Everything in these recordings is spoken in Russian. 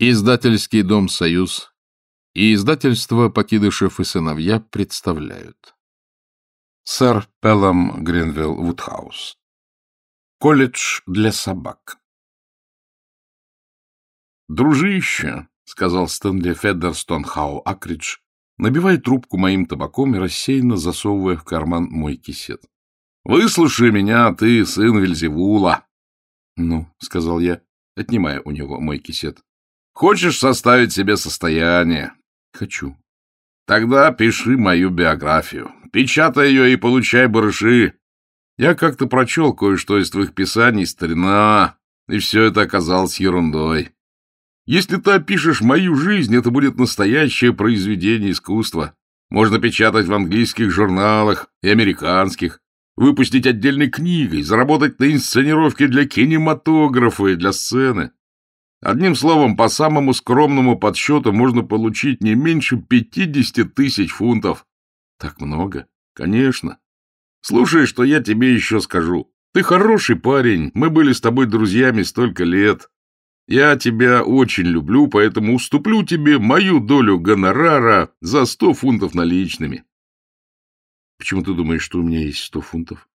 Издательский дом «Союз» и издательство «Покидышев и сыновья» представляют. Сэр Пеллам Гринвилл Вудхаус. Колледж для собак. «Дружище», — сказал Стэнли Федерстон Хау Акридж, набивая трубку моим табаком и рассеянно засовывая в карман мой кисет. «Выслушай меня, ты сын Вельзевула». «Ну», — сказал я, отнимая у него мой кисет. Хочешь составить себе состояние? Хочу. Тогда пиши мою биографию. Печатай ее и получай барыши. Я как-то прочел кое-что из твоих писаний, старина, и все это оказалось ерундой. Если ты опишешь мою жизнь, это будет настоящее произведение искусства. Можно печатать в английских журналах и американских, выпустить отдельной книгой, заработать на инсценировке для кинематографа и для сцены. Одним словом, по самому скромному подсчету можно получить не меньше пятидесяти тысяч фунтов. Так много? Конечно. Слушай, что я тебе еще скажу. Ты хороший парень, мы были с тобой друзьями столько лет. Я тебя очень люблю, поэтому уступлю тебе мою долю гонорара за сто фунтов наличными. Почему ты думаешь, что у меня есть сто фунтов?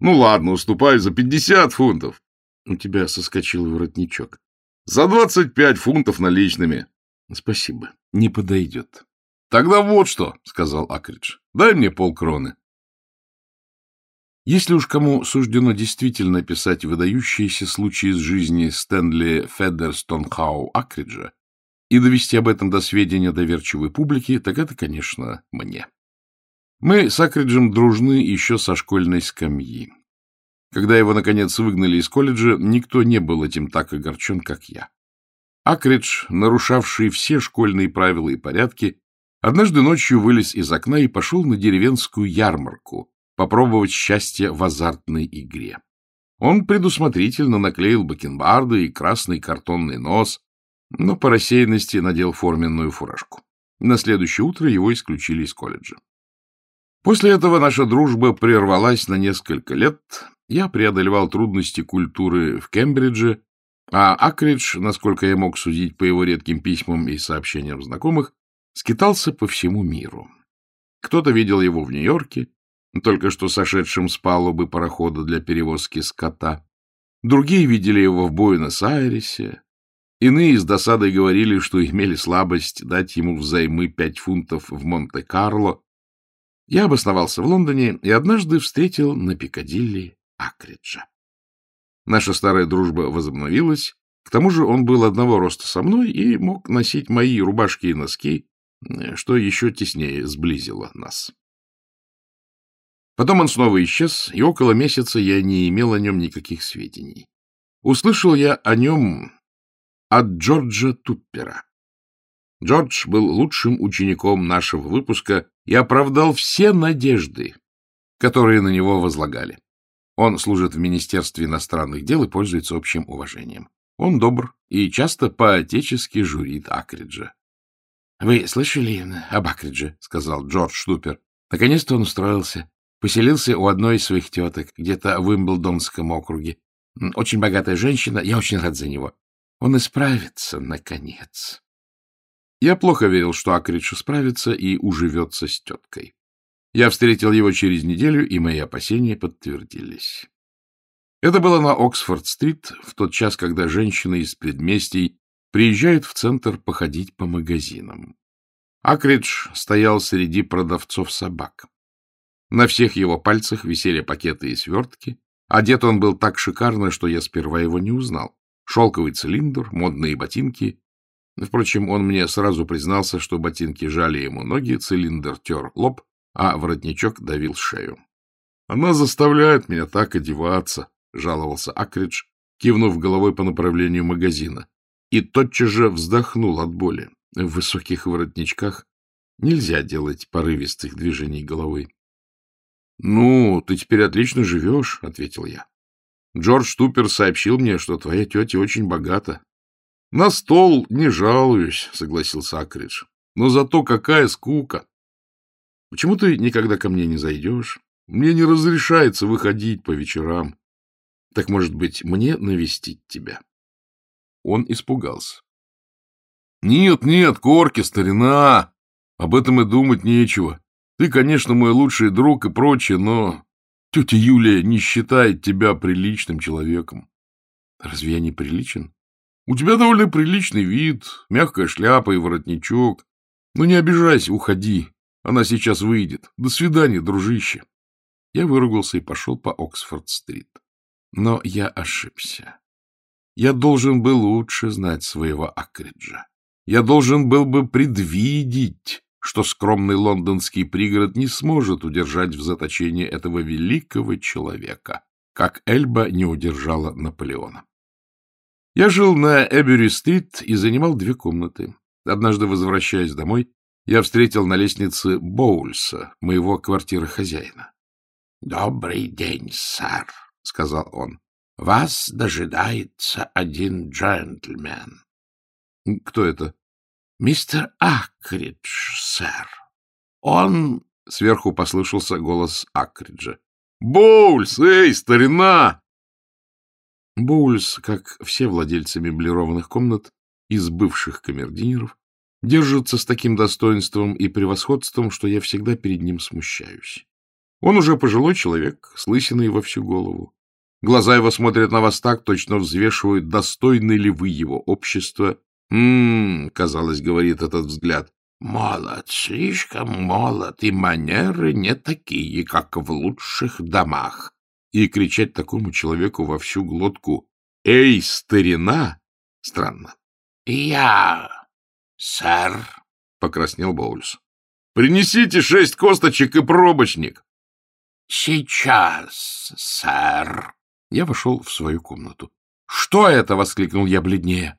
Ну ладно, уступай за пятьдесят фунтов. У тебя соскочил воротничок. За двадцать пять фунтов наличными. Спасибо. Не подойдет. Тогда вот что, сказал Акридж. Дай мне полкроны. Если уж кому суждено действительно писать выдающиеся случаи из жизни Стэнли Федерстонхау Акриджа и довести об этом до сведения доверчивой публики, так это, конечно, мне. Мы с Акриджем дружны еще со школьной скамьи. Когда его, наконец, выгнали из колледжа, никто не был этим так огорчен, как я. Акридж, нарушавший все школьные правила и порядки, однажды ночью вылез из окна и пошел на деревенскую ярмарку попробовать счастье в азартной игре. Он предусмотрительно наклеил бакенбарды и красный картонный нос, но по рассеянности надел форменную фуражку. На следующее утро его исключили из колледжа. После этого наша дружба прервалась на несколько лет, я преодолевал трудности культуры в Кембридже, а Акридж, насколько я мог судить по его редким письмам и сообщениям знакомых, скитался по всему миру. Кто-то видел его в Нью-Йорке, только что сошедшим с палубы парохода для перевозки скота. Другие видели его в Буэнос-Айресе. Иные с досадой говорили, что имели слабость дать ему взаймы пять фунтов в Монте-Карло. Я обосновался в Лондоне и однажды встретил на Пикадилли Акриджа. Наша старая дружба возобновилась, к тому же он был одного роста со мной и мог носить мои рубашки и носки, что еще теснее сблизило нас. Потом он снова исчез, и около месяца я не имел о нем никаких сведений. Услышал я о нем от Джорджа Туппера. Джордж был лучшим учеником нашего выпуска и оправдал все надежды, которые на него возлагали. Он служит в Министерстве иностранных дел и пользуется общим уважением. Он добр и часто по-отечески журит Акриджа. — Вы слышали об Акридже? — сказал Джордж Штупер. Наконец-то он устроился. Поселился у одной из своих теток, где-то в Уимблдонском округе. Очень богатая женщина, я очень рад за него. Он исправится, наконец. Я плохо верил, что Акридж справится и уживется с теткой. Я встретил его через неделю, и мои опасения подтвердились. Это было на Оксфорд-стрит, в тот час, когда женщины из предместий приезжают в центр походить по магазинам. Акридж стоял среди продавцов собак. На всех его пальцах висели пакеты и свертки. Одет он был так шикарно, что я сперва его не узнал. Шелковый цилиндр, модные ботинки. Впрочем, он мне сразу признался, что ботинки жали ему ноги, цилиндр тер лоб, а воротничок давил шею. — Она заставляет меня так одеваться, — жаловался Акридж, кивнув головой по направлению магазина, и тотчас же вздохнул от боли. В высоких воротничках нельзя делать порывистых движений головой. — Ну, ты теперь отлично живешь, — ответил я. Джордж Тупер сообщил мне, что твоя тетя очень богата. — На стол не жалуюсь, — согласился Акридж. — Но зато какая скука! Почему ты никогда ко мне не зайдешь? Мне не разрешается выходить по вечерам. Так, может быть, мне навестить тебя? Он испугался. Нет, нет, Корки, старина. Об этом и думать нечего. Ты, конечно, мой лучший друг и прочее, но тетя Юлия не считает тебя приличным человеком. Разве я не приличен? У тебя довольно приличный вид, мягкая шляпа и воротничок. Ну, не обижайся, уходи. Она сейчас выйдет. До свидания, дружище. Я выругался и пошел по Оксфорд-стрит. Но я ошибся. Я должен был лучше знать своего Акриджа. Я должен был бы предвидеть, что скромный лондонский пригород не сможет удержать в заточении этого великого человека, как Эльба не удержала Наполеона. Я жил на Эбери-стрит и занимал две комнаты. Однажды, возвращаясь домой, я встретил на лестнице Боульса, моего квартиры хозяина. — Добрый день, сэр, — сказал он. — Вас дожидается один джентльмен. — Кто это? — Мистер Акридж, сэр. Он... — сверху послышался голос Акриджа. — Боульс, эй, старина! Боульс, как все владельцы меблированных комнат из бывших камердинеров, держится с таким достоинством и превосходством, что я всегда перед ним смущаюсь. Он уже пожилой человек, с лысиной во всю голову. Глаза его смотрят на вас так, точно взвешивают, достойны ли вы его общества. «М-м-м», казалось, говорит этот взгляд, «молод, слишком молод, и манеры не такие, как в лучших домах и кричать такому человеку во всю глотку «Эй, старина!» Странно. — Я, сэр, — покраснел Боульс. — Принесите шесть косточек и пробочник. — Сейчас, сэр. Я вошел в свою комнату. — Что это? — воскликнул я бледнее.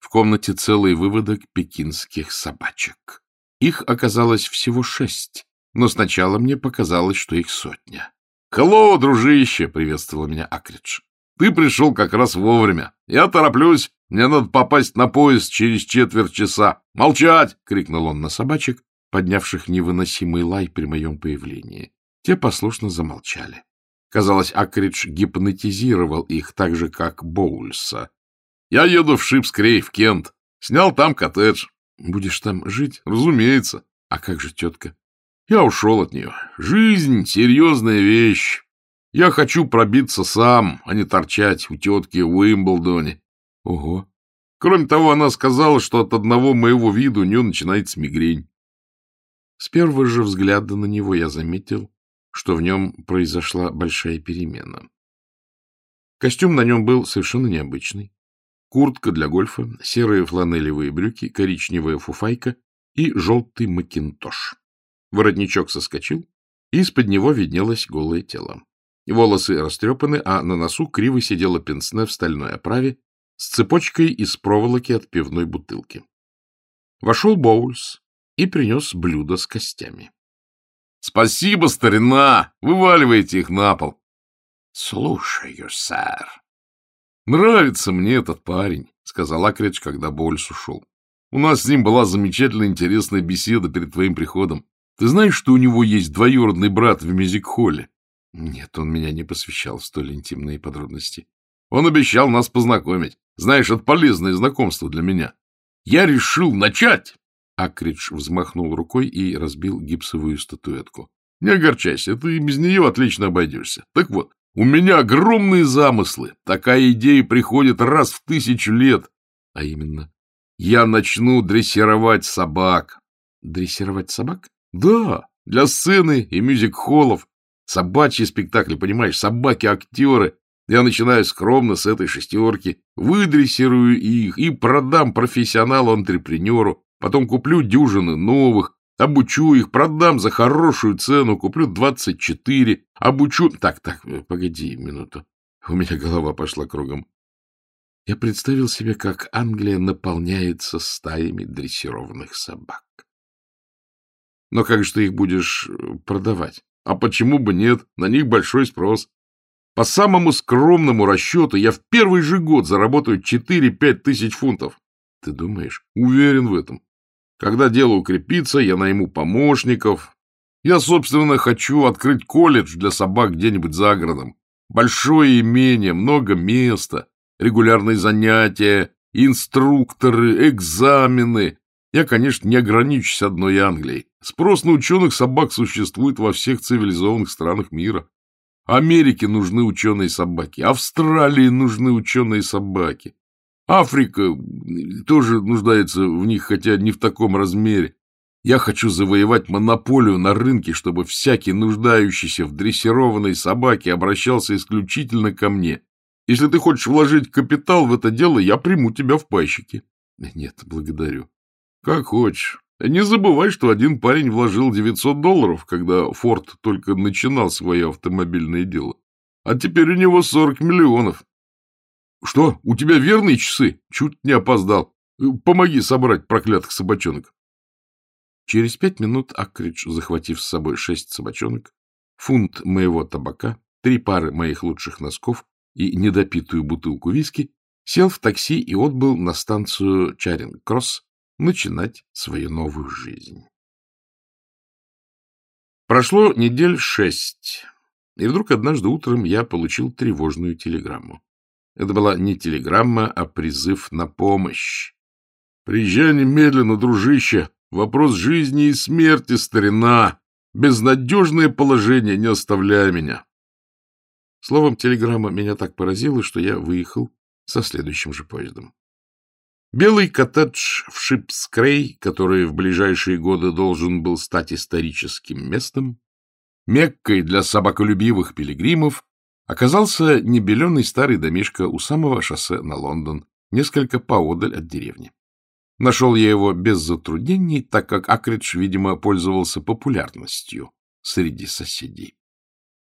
В комнате целый выводок пекинских собачек. Их оказалось всего шесть, но сначала мне показалось, что их сотня. «Хеллоу, дружище!» — приветствовал меня Акридж. «Ты пришел как раз вовремя. Я тороплюсь. Мне надо попасть на поезд через четверть часа. Молчать!» — крикнул он на собачек, поднявших невыносимый лай при моем появлении. Те послушно замолчали. Казалось, Акридж гипнотизировал их так же, как Боульса. «Я еду в Шипскрей, в Кент. Снял там коттедж. Будешь там жить? Разумеется. А как же тетка? Я ушел от нее. Жизнь — серьезная вещь. Я хочу пробиться сам, а не торчать у тетки в Уимблдоне. Ого. Кроме того, она сказала, что от одного моего вида у нее начинается мигрень. С первого же взгляда на него я заметил, что в нем произошла большая перемена. Костюм на нем был совершенно необычный. Куртка для гольфа, серые фланелевые брюки, коричневая фуфайка и желтый макинтош. Воротничок соскочил, и из-под него виднелось голое тело. Волосы растрепаны, а на носу криво сидела пенсне в стальной оправе с цепочкой из проволоки от пивной бутылки. Вошел Боульс и принес блюдо с костями. — Спасибо, старина! Вываливайте их на пол. — Слушаю, сэр. — Нравится мне этот парень, — сказал Акридж, когда Боульс ушел. — У нас с ним была замечательная интересная беседа перед твоим приходом. Ты знаешь, что у него есть двоюродный брат в мюзик-холле? Нет, он меня не посвящал в столь интимные подробности. Он обещал нас познакомить. Знаешь, это полезное знакомство для меня. Я решил начать. Акридж взмахнул рукой и разбил гипсовую статуэтку. Не огорчайся, ты без нее отлично обойдешься. Так вот, у меня огромные замыслы. Такая идея приходит раз в тысячу лет. А именно, я начну дрессировать собак. Дрессировать собак? Да, для сцены и мюзик-холлов. Собачьи спектакли, понимаешь, собаки-актеры. Я начинаю скромно с этой шестерки, выдрессирую их и продам профессионалу-антрепренеру, потом куплю дюжины новых, обучу их, продам за хорошую цену, куплю 24, обучу... Так, так, погоди минуту. У меня голова пошла кругом. Я представил себе, как Англия наполняется стаями дрессированных собак. Но как же ты их будешь э, продавать? А почему бы нет? На них большой спрос. По самому скромному расчету я в первый же год заработаю 4-5 тысяч фунтов. Ты думаешь? Уверен в этом. Когда дело укрепится, я найму помощников. Я, собственно, хочу открыть колледж для собак где-нибудь за городом. Большое имение, много места, регулярные занятия, инструкторы, экзамены. Я, конечно, не ограничусь одной Англией. Спрос на ученых собак существует во всех цивилизованных странах мира. Америке нужны ученые собаки, Австралии нужны ученые собаки. Африка тоже нуждается в них, хотя не в таком размере. Я хочу завоевать монополию на рынке, чтобы всякий нуждающийся в дрессированной собаке обращался исключительно ко мне. Если ты хочешь вложить капитал в это дело, я приму тебя в пайщики. Нет, благодарю. Как хочешь. Не забывай, что один парень вложил 900 долларов, когда Форд только начинал свое автомобильное дело. А теперь у него 40 миллионов. Что, у тебя верные часы? Чуть не опоздал. Помоги собрать проклятых собачонок. Через пять минут Акридж, захватив с собой шесть собачонок, фунт моего табака, три пары моих лучших носков и недопитую бутылку виски, сел в такси и отбыл на станцию Чаринг-Кросс начинать свою новую жизнь. Прошло недель шесть, и вдруг однажды утром я получил тревожную телеграмму. Это была не телеграмма, а призыв на помощь. «Приезжай немедленно, дружище! Вопрос жизни и смерти, старина! Безнадежное положение, не оставляй меня!» Словом, телеграмма меня так поразила, что я выехал со следующим же поездом. Белый коттедж в Шипскрей, который в ближайшие годы должен был стать историческим местом, Меккой для собаколюбивых пилигримов, оказался небеленый старый домишко у самого шоссе на Лондон, несколько поодаль от деревни. Нашел я его без затруднений, так как Акридж, видимо, пользовался популярностью среди соседей.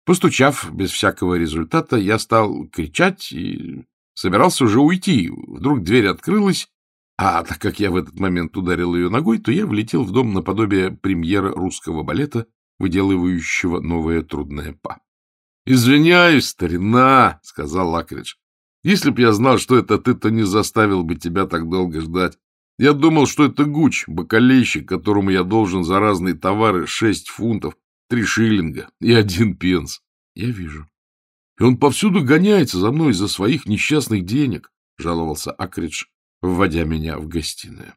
Постучав без всякого результата, я стал кричать и собирался уже уйти. Вдруг дверь открылась, а так как я в этот момент ударил ее ногой, то я влетел в дом наподобие премьера русского балета, выделывающего новое трудное па. — Извиняюсь, старина, — сказал Лакридж. — Если б я знал, что это ты, то не заставил бы тебя так долго ждать. Я думал, что это Гуч, бакалейщик, которому я должен за разные товары шесть фунтов, три шиллинга и один пенс. Я вижу. И он повсюду гоняется за мной из-за своих несчастных денег, — жаловался Акридж, вводя меня в гостиную.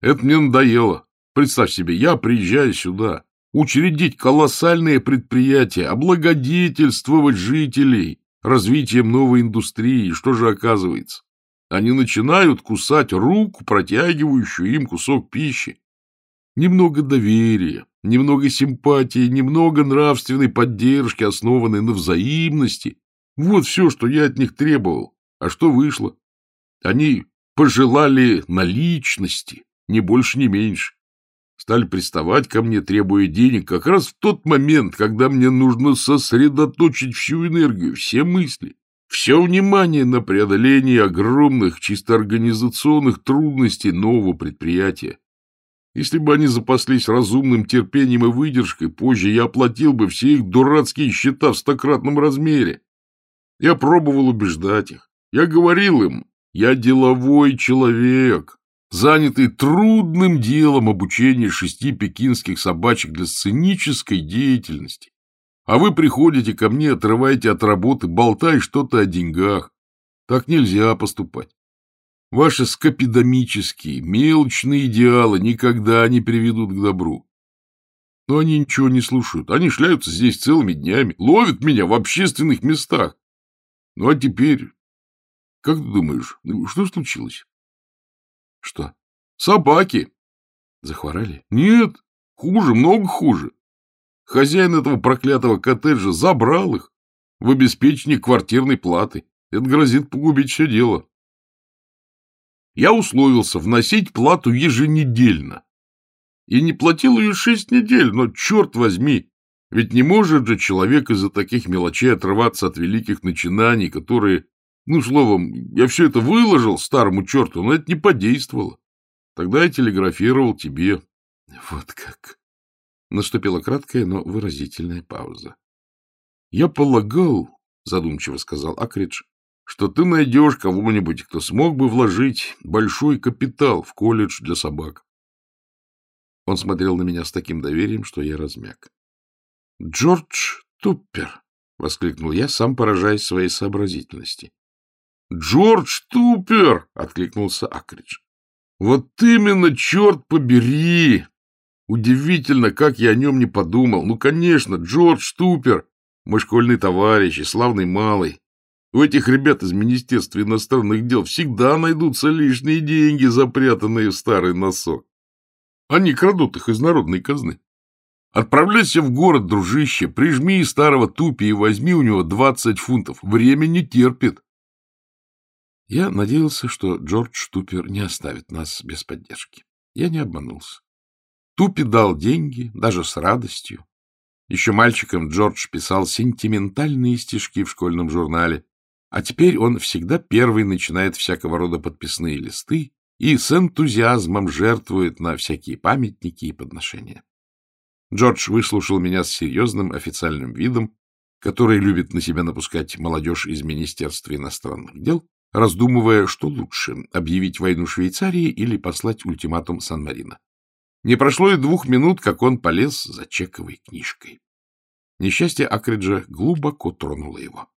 Это мне надоело. Представь себе, я приезжаю сюда, учредить колоссальные предприятия, облагодетельствовать жителей развитием новой индустрии. Что же оказывается? Они начинают кусать руку, протягивающую им кусок пищи. Немного доверия, немного симпатии, немного нравственной поддержки, основанной на взаимности. Вот все, что я от них требовал. А что вышло? Они пожелали наличности, ни больше, ни меньше. Стали приставать ко мне, требуя денег, как раз в тот момент, когда мне нужно сосредоточить всю энергию, все мысли, все внимание на преодоление огромных чисто организационных трудностей нового предприятия. Если бы они запаслись разумным терпением и выдержкой, позже я оплатил бы все их дурацкие счета в стократном размере. Я пробовал убеждать их. Я говорил им, я деловой человек, занятый трудным делом обучения шести пекинских собачек для сценической деятельности. А вы приходите ко мне, отрываете от работы, болтай что-то о деньгах. Так нельзя поступать. Ваши скопидомические, мелочные идеалы никогда не приведут к добру. Но они ничего не слушают. Они шляются здесь целыми днями, ловят меня в общественных местах. Ну, а теперь... Как ты думаешь, что случилось? Что? Собаки. Захворали? Нет, хуже, много хуже. Хозяин этого проклятого коттеджа забрал их в обеспечении квартирной платы. Это грозит погубить все дело. Я условился вносить плату еженедельно. И не платил ее шесть недель, но, черт возьми, ведь не может же человек из-за таких мелочей отрываться от великих начинаний, которые... Ну, словом, я все это выложил старому черту, но это не подействовало. Тогда я телеграфировал тебе. Вот как. Наступила краткая, но выразительная пауза. — Я полагал, — задумчиво сказал Акридж, — что ты найдешь кого-нибудь, кто смог бы вложить большой капитал в колледж для собак. Он смотрел на меня с таким доверием, что я размяк. — Джордж Туппер! — воскликнул я, сам поражаясь своей сообразительности. — Джордж Тупер! — откликнулся Акридж. — Вот именно, черт побери! Удивительно, как я о нем не подумал. Ну, конечно, Джордж Тупер, мой школьный товарищ и славный малый. У этих ребят из Министерства иностранных дел всегда найдутся лишние деньги, запрятанные в старый носок. Они крадут их из народной казны. Отправляйся в город, дружище, прижми старого тупи и возьми у него двадцать фунтов. Время не терпит. Я надеялся, что Джордж Тупер не оставит нас без поддержки. Я не обманулся. Тупи дал деньги, даже с радостью. Еще мальчиком Джордж писал сентиментальные стишки в школьном журнале, а теперь он всегда первый начинает всякого рода подписные листы и с энтузиазмом жертвует на всякие памятники и подношения. Джордж выслушал меня с серьезным официальным видом, который любит на себя напускать молодежь из Министерства иностранных дел, раздумывая, что лучше — объявить войну Швейцарии или послать ультиматум Сан-Марино. Не прошло и двух минут, как он полез за чековой книжкой. Несчастье Акриджа глубоко тронуло его. —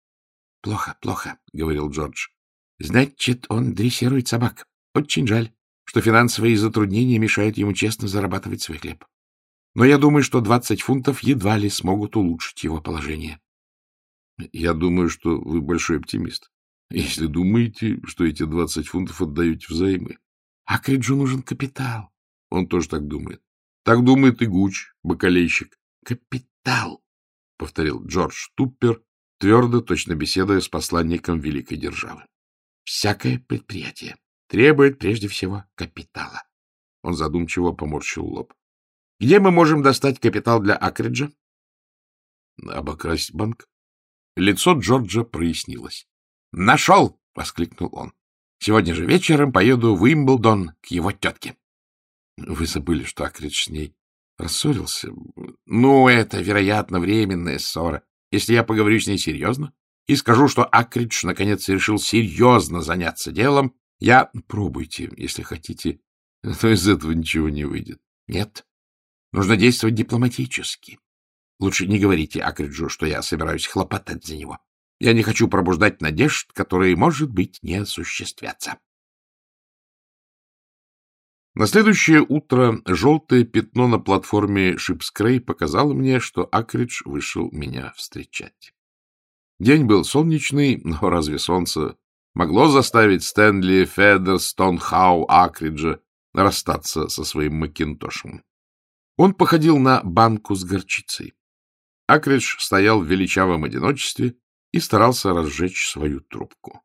Плохо, плохо, — говорил Джордж. — Значит, он дрессирует собак. Очень жаль, что финансовые затруднения мешают ему честно зарабатывать свой хлеб. Но я думаю, что двадцать фунтов едва ли смогут улучшить его положение. — Я думаю, что вы большой оптимист, если думаете, что эти двадцать фунтов отдаете взаймы. — Акриджу нужен капитал. Он тоже так думает. Так думает и Гуч, бакалейщик. — Капитал, — повторил Джордж Туппер, твердо, точно беседуя с посланником великой державы. — Всякое предприятие требует прежде всего капитала. Он задумчиво поморщил лоб. — Где мы можем достать капитал для Акриджа? — Обокрасть банк. Лицо Джорджа прояснилось. — Нашел! — воскликнул он. — Сегодня же вечером поеду в Уимблдон к его тетке. — Вы забыли, что Акридж с ней рассорился? — Ну, это, вероятно, временная ссора. Если я поговорю с ней серьезно и скажу, что Акридж наконец решил серьезно заняться делом, я... Пробуйте, если хотите, но из этого ничего не выйдет. Нет, нужно действовать дипломатически. Лучше не говорите Акриджу, что я собираюсь хлопотать за него. Я не хочу пробуждать надежд, которые, может быть, не осуществятся. На следующее утро желтое пятно на платформе Шипскрей показало мне, что Акридж вышел меня встречать. День был солнечный, но разве солнце могло заставить Стэнли Федерстон Хау Акриджа расстаться со своим Макинтошем? Он походил на банку с горчицей. Акридж стоял в величавом одиночестве и старался разжечь свою трубку.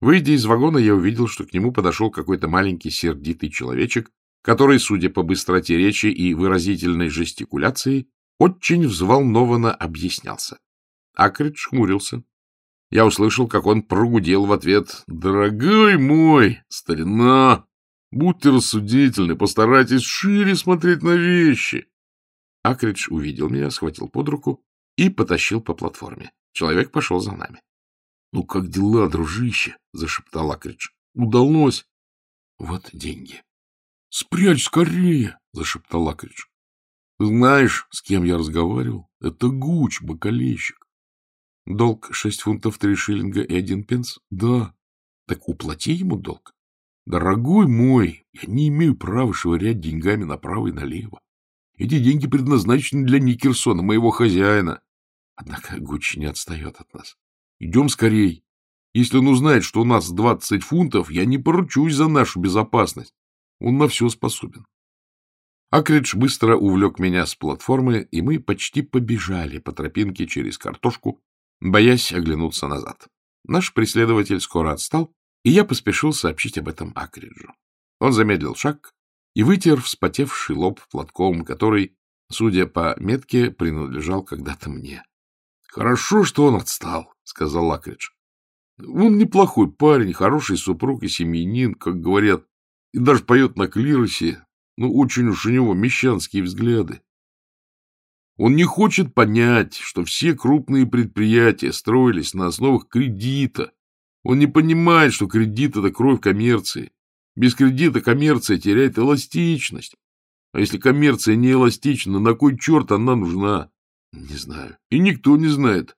Выйдя из вагона, я увидел, что к нему подошел какой-то маленький сердитый человечек, который, судя по быстроте речи и выразительной жестикуляции, очень взволнованно объяснялся. Акридж хмурился. Я услышал, как он прогудел в ответ. — Дорогой мой, старина, будьте рассудительны, постарайтесь шире смотреть на вещи. Акридж увидел меня, схватил под руку и потащил по платформе. Человек пошел за нами. — Ну, как дела, дружище? — зашептал Акридж. — Удалось. — Вот деньги. — Спрячь скорее! — зашептал Акридж. — Знаешь, с кем я разговаривал? Это Гуч, бокалейщик. — Долг шесть фунтов три шиллинга и один пенс? — Да. — Так уплати ему долг. — Дорогой мой, я не имею права швырять деньгами направо и налево. Эти деньги предназначены для Никерсона, моего хозяина. Однако Гуччи не отстает от нас. Идем скорей. Если он узнает, что у нас двадцать фунтов, я не поручусь за нашу безопасность. Он на все способен. Акридж быстро увлек меня с платформы, и мы почти побежали по тропинке через картошку, боясь оглянуться назад. Наш преследователь скоро отстал, и я поспешил сообщить об этом Акриджу. Он замедлил шаг и вытер вспотевший лоб платком, который, судя по метке, принадлежал когда-то мне. Хорошо, что он отстал, — сказал Лакридж. Он неплохой парень, хороший супруг и семьянин, как говорят, и даже поет на клиросе, но очень уж у него мещанские взгляды. Он не хочет понять, что все крупные предприятия строились на основах кредита. Он не понимает, что кредит — это кровь коммерции. Без кредита коммерция теряет эластичность. А если коммерция не эластична, на кой черт она нужна? Не знаю. И никто не знает.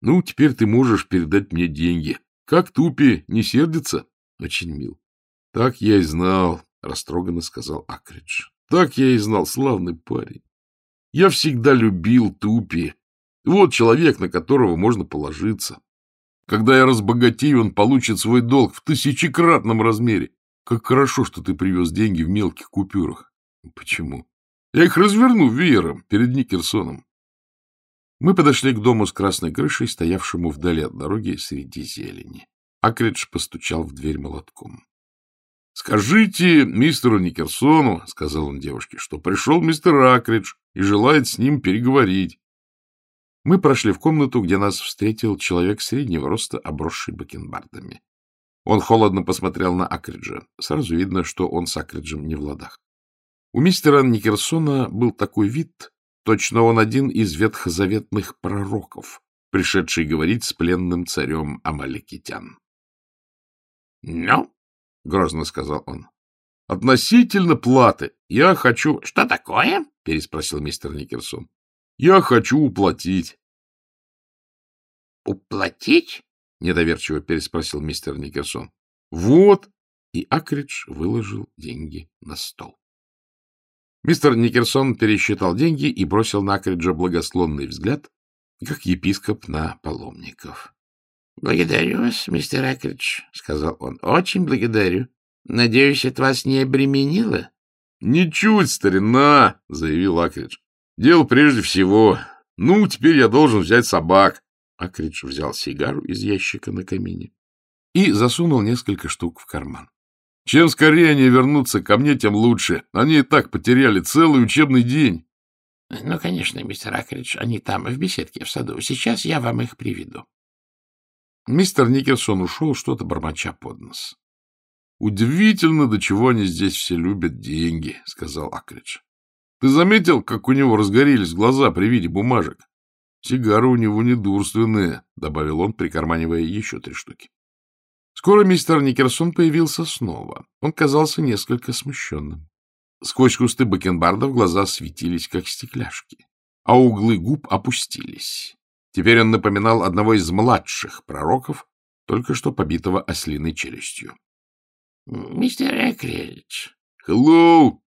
Ну, теперь ты можешь передать мне деньги. Как Тупи, не сердится? Очень мил. Так я и знал, растроганно сказал Акридж. Так я и знал, славный парень. Я всегда любил Тупи. Вот человек, на которого можно положиться. Когда я разбогатею, он получит свой долг в тысячекратном размере. Как хорошо, что ты привез деньги в мелких купюрах. Почему? Я их разверну веером перед Никерсоном. Мы подошли к дому с красной крышей, стоявшему вдали от дороги среди зелени. Акридж постучал в дверь молотком. — Скажите мистеру Никерсону, — сказал он девушке, — что пришел мистер Акридж и желает с ним переговорить. Мы прошли в комнату, где нас встретил человек среднего роста, обросший бакенбардами. Он холодно посмотрел на Акриджа. Сразу видно, что он с Акриджем не в ладах. У мистера Никерсона был такой вид, точно он один из ветхозаветных пророков, пришедший говорить с пленным царем Амаликитян. — Ну, — грозно сказал он, — относительно платы я хочу... — Что такое? — переспросил мистер Никерсон. — Я хочу уплатить. — Уплатить? — недоверчиво переспросил мистер Никерсон. — Вот. И Акридж выложил деньги на стол. Мистер Никерсон пересчитал деньги и бросил на Акриджа благословный взгляд, как епископ на паломников. — Благодарю вас, мистер Акридж, — сказал он. — Очень благодарю. Надеюсь, это вас не обременило? — Ничуть, старина, — заявил Акридж. — Дело прежде всего. Ну, теперь я должен взять собак. Акридж взял сигару из ящика на камине и засунул несколько штук в карман. Чем скорее они вернутся ко мне, тем лучше. Они и так потеряли целый учебный день. — Ну, конечно, мистер Акридж, они там, в беседке, в саду. Сейчас я вам их приведу. Мистер Никерсон ушел, что-то бормоча под нос. — Удивительно, до чего они здесь все любят деньги, — сказал Акридж. — Ты заметил, как у него разгорелись глаза при виде бумажек? Сигары у него недурственные, — добавил он, прикарманивая еще три штуки. Скоро мистер Никерсон появился снова. Он казался несколько смущенным. Сквозь кусты бакенбардов глаза светились, как стекляшки, а углы губ опустились. Теперь он напоминал одного из младших пророков, только что побитого ослиной челюстью. — Мистер Экридж. — Hello.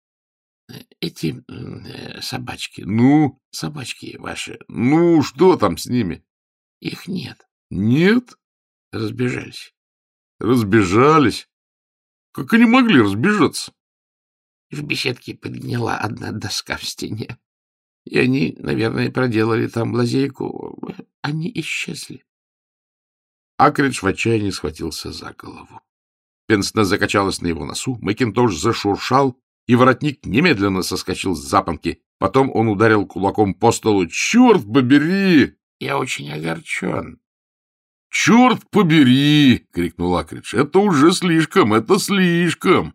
— Эти э, собачки. — Ну? — Собачки ваши. — Ну, что там с ними? — Их нет. — Нет? — Разбежались. Разбежались? Как они могли разбежаться? В беседке подгнила одна доска в стене. И они, наверное, проделали там лазейку. Они исчезли. Акридж в отчаянии схватился за голову. Пенсна закачалась на его носу, Макинтош зашуршал, и воротник немедленно соскочил с запонки. Потом он ударил кулаком по столу. «Черт побери!» «Я очень огорчен», — Черт побери! — крикнул Акридж. — Это уже слишком, это слишком!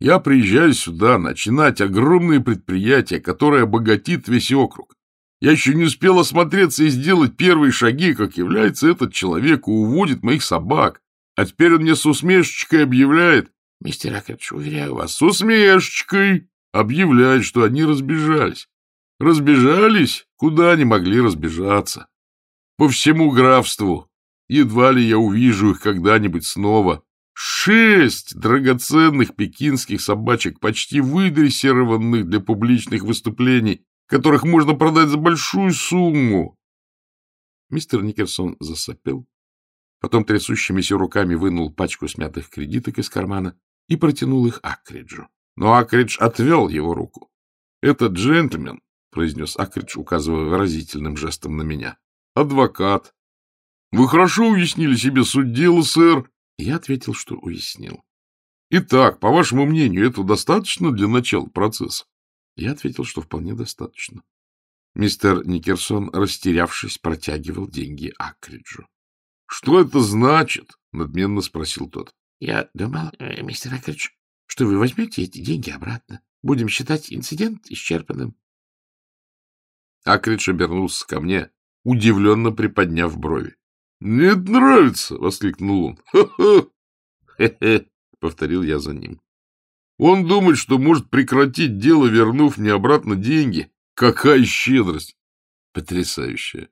Я приезжаю сюда начинать огромное предприятие, которое обогатит весь округ. Я еще не успел осмотреться и сделать первые шаги, как является этот человек и уводит моих собак. А теперь он мне с усмешечкой объявляет... — Мистер Акридж, уверяю вас, с усмешечкой объявляет, что они разбежались. Разбежались? Куда они могли разбежаться? По всему графству, Едва ли я увижу их когда-нибудь снова. Шесть драгоценных пекинских собачек, почти выдрессированных для публичных выступлений, которых можно продать за большую сумму. Мистер Никерсон засопел, потом трясущимися руками вынул пачку смятых кредиток из кармана и протянул их Акриджу. Но Акридж отвел его руку. — Этот джентльмен, — произнес Акридж, указывая выразительным жестом на меня, — адвокат, вы хорошо уяснили себе суть дела, сэр? Я ответил, что уяснил. Итак, по вашему мнению, это достаточно для начала процесса? Я ответил, что вполне достаточно. Мистер Никерсон, растерявшись, протягивал деньги Акриджу. — Что это значит? — надменно спросил тот. — Я думал, э, мистер Акридж, что вы возьмете эти деньги обратно. Будем считать инцидент исчерпанным. Акридж обернулся ко мне, удивленно приподняв брови. — Это нравится! — воскликнул он. «Ха-ха!» «Хе-хе!» — повторил я за ним. «Он думает, что может прекратить дело, вернув мне обратно деньги. Какая щедрость! Потрясающая!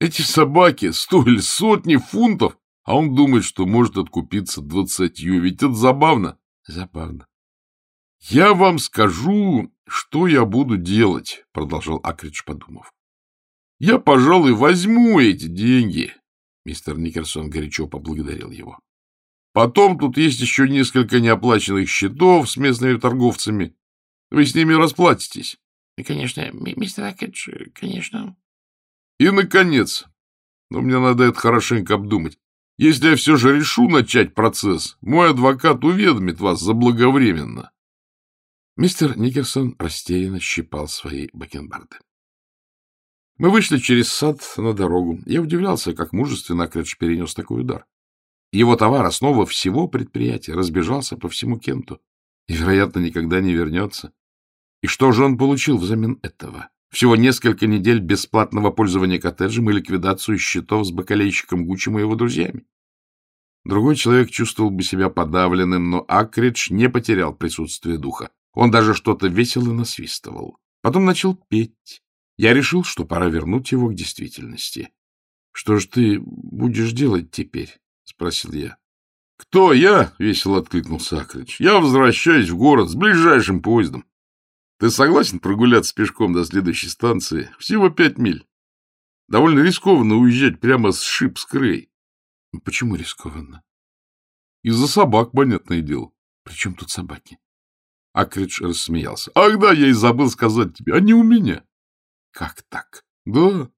Эти собаки стоили сотни фунтов, а он думает, что может откупиться двадцатью. Ведь это забавно. Забавно. Я вам скажу, что я буду делать, продолжал Акридж, подумав. Я, пожалуй, возьму эти деньги. Мистер Никерсон горячо поблагодарил его. Потом тут есть еще несколько неоплаченных счетов с местными торговцами. Вы с ними расплатитесь. — Конечно, мистер Акидж, конечно. И, наконец, но мне надо это хорошенько обдумать. Если я все же решу начать процесс, мой адвокат уведомит вас заблаговременно. Мистер Никерсон растерянно щипал свои бакенбарды. Мы вышли через сад на дорогу. Я удивлялся, как мужественно Акредж перенес такой удар. Его товар, основа всего предприятия, разбежался по всему Кенту и, вероятно, никогда не вернется. И что же он получил взамен этого? Всего несколько недель бесплатного пользования коттеджем и ликвидацию счетов с бакалейщиком Гуччем и его друзьями. Другой человек чувствовал бы себя подавленным, но Акридж не потерял присутствие духа. Он даже что-то весело насвистывал. Потом начал петь. Я решил, что пора вернуть его к действительности. — Что же ты будешь делать теперь? — спросил я. — Кто я? — весело откликнулся Акридж. — Я возвращаюсь в город с ближайшим поездом. Ты согласен прогуляться пешком до следующей станции? Всего пять миль. Довольно рискованно уезжать прямо с Шипскрей. Почему рискованно? Из-за собак, понятное дело. При чем тут собаки? Акридж рассмеялся. Ах да, я и забыл сказать тебе, они у меня. Как так? Да.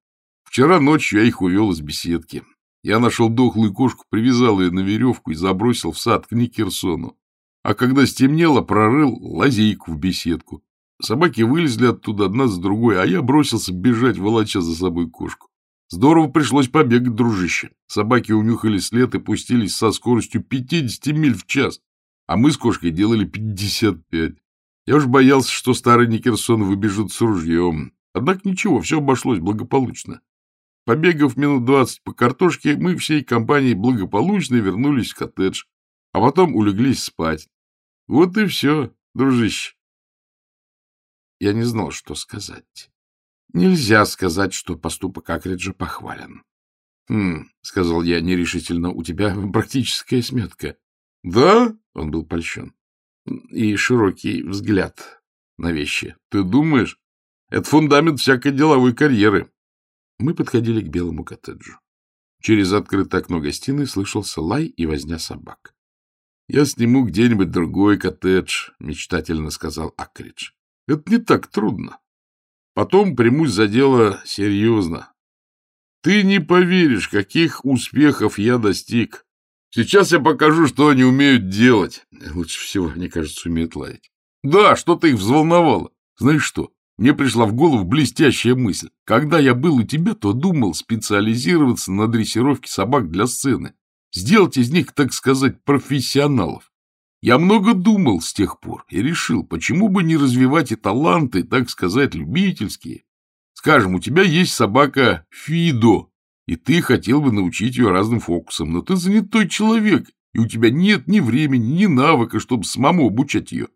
Вчера ночью я их увел из беседки. Я нашел дохлую кошку, привязал ее на веревку и забросил в сад к Никерсону. А когда стемнело, прорыл лазейку в беседку. Собаки вылезли оттуда одна за другой, а я бросился бежать, волоча за собой кошку. Здорово пришлось побегать, дружище. Собаки унюхали след и пустились со скоростью 50 миль в час, а мы с кошкой делали 55. Я уж боялся, что старый Никерсон выбежит с ружьем. Однако ничего, все обошлось благополучно. Побегав минут двадцать по картошке, мы всей компанией благополучно вернулись в коттедж, а потом улеглись спать. Вот и все, дружище. Я не знал, что сказать. Нельзя сказать, что поступок Акриджа похвален. — Хм, — сказал я нерешительно, — у тебя практическая сметка. — Да? — он был польщен. — И широкий взгляд на вещи. — Ты думаешь? Это фундамент всякой деловой карьеры. Мы подходили к белому коттеджу. Через открытое окно гостиной слышался лай и возня собак. — Я сниму где-нибудь другой коттедж, — мечтательно сказал Акридж. Это не так трудно. Потом примусь за дело серьезно. Ты не поверишь, каких успехов я достиг. Сейчас я покажу, что они умеют делать. Лучше всего, мне кажется, умеют лаять. Да, что-то их взволновало. Знаешь что? Мне пришла в голову блестящая мысль. Когда я был у тебя, то думал специализироваться на дрессировке собак для сцены. Сделать из них, так сказать, профессионалов. Я много думал с тех пор и решил, почему бы не развивать и таланты, так сказать, любительские. Скажем, у тебя есть собака Фидо, и ты хотел бы научить ее разным фокусам, но ты занятой человек, и у тебя нет ни времени, ни навыка, чтобы самому обучать ее.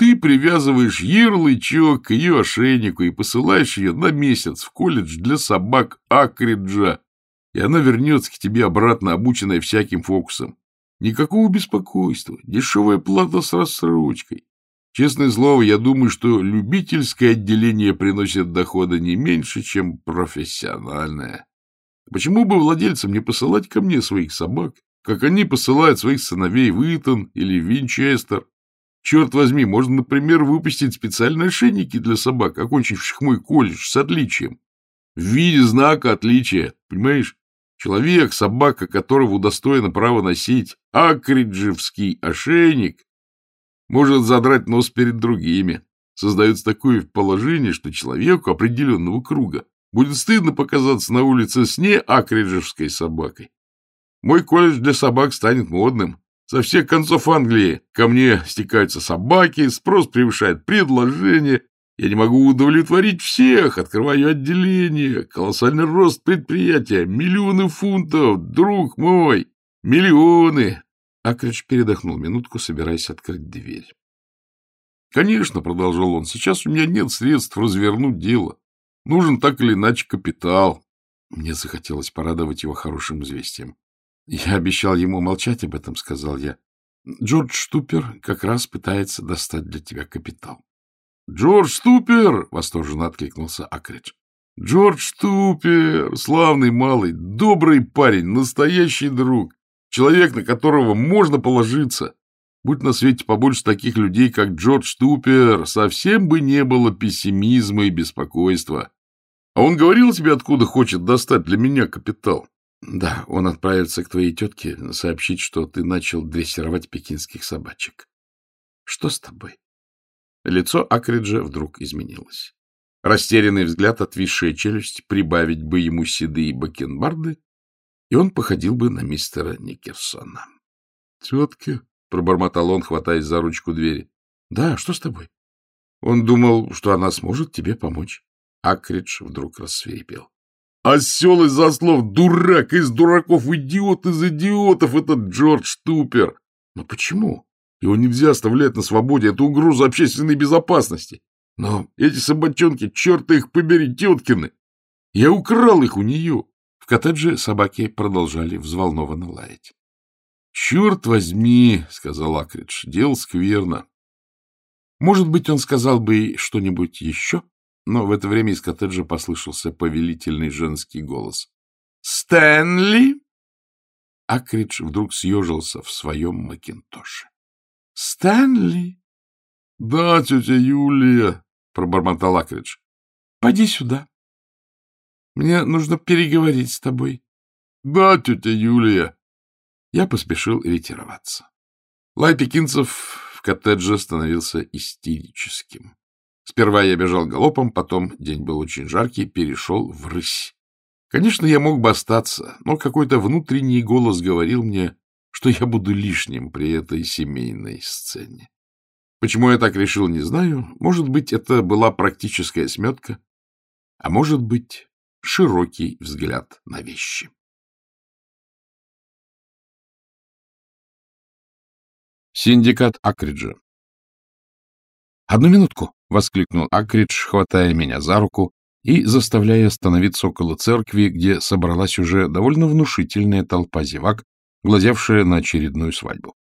Ты привязываешь ярлычок к ее ошейнику и посылаешь ее на месяц в колледж для собак Акриджа, и она вернется к тебе обратно, обученная всяким фокусом. Никакого беспокойства, дешевая плата с рассрочкой. Честное слово, я думаю, что любительское отделение приносит дохода не меньше, чем профессиональное. Почему бы владельцам не посылать ко мне своих собак, как они посылают своих сыновей в Итон или Винчестер? Черт возьми, можно, например, выпустить специальные ошейники для собак, окончивших мой колледж с отличием. В виде знака отличия, понимаешь? Человек, собака которого удостоено право носить акриджевский ошейник, может задрать нос перед другими. Создается такое положение, что человеку определенного круга будет стыдно показаться на улице с не акриджевской собакой. Мой колледж для собак станет модным. Со всех концов Англии ко мне стекаются собаки, спрос превышает предложение, я не могу удовлетворить всех, открываю отделение, колоссальный рост предприятия, миллионы фунтов, друг мой, миллионы. Акридж передохнул минутку, собираясь открыть дверь. Конечно, продолжал он, сейчас у меня нет средств развернуть дело. Нужен так или иначе капитал. Мне захотелось порадовать его хорошим известием. Я обещал ему молчать об этом, — сказал я. Джордж Штупер как раз пытается достать для тебя капитал. — Джордж Штупер! — восторженно откликнулся Акридж. — Джордж Штупер! Славный малый, добрый парень, настоящий друг, человек, на которого можно положиться. Будь на свете побольше таких людей, как Джордж Штупер, совсем бы не было пессимизма и беспокойства. А он говорил тебе, откуда хочет достать для меня капитал? Да, он отправится к твоей тетке сообщить, что ты начал дрессировать пекинских собачек. Что с тобой? Лицо Акриджа вдруг изменилось. Растерянный взгляд, отвисшая челюсть, прибавить бы ему седые бакенбарды, и он походил бы на мистера Никерсона. — Тетка, — пробормотал он, хватаясь за ручку двери. — Да, что с тобой? Он думал, что она сможет тебе помочь. Акридж вдруг рассверепел. Осел из заслов, дурак из дураков, идиот из идиотов, этот Джордж Тупер. Но почему? Его нельзя оставлять на свободе, это угроза общественной безопасности. Но эти собачонки, черт их побери, теткины. Я украл их у нее. В коттедже собаки продолжали взволнованно лаять. — Черт возьми, — сказал Акридж, — дел скверно. Может быть, он сказал бы что-нибудь еще? Но в это время из коттеджа послышался повелительный женский голос. «Стэнли!» Акридж вдруг съежился в своем макинтоше. «Стэнли!» «Да, тетя Юлия!» — пробормотал Акридж. «Поди сюда. Мне нужно переговорить с тобой». «Да, тетя Юлия!» Я поспешил ретироваться. Лай пекинцев в коттедже становился истерическим. Сперва я бежал галопом, потом, день был очень жаркий, перешел в рысь. Конечно, я мог бы остаться, но какой-то внутренний голос говорил мне, что я буду лишним при этой семейной сцене. Почему я так решил, не знаю. Может быть, это была практическая сметка, а может быть, широкий взгляд на вещи. Синдикат Акриджа «Одну минутку!» — воскликнул Акридж, хватая меня за руку и заставляя остановиться около церкви, где собралась уже довольно внушительная толпа зевак, глазевшая на очередную свадьбу.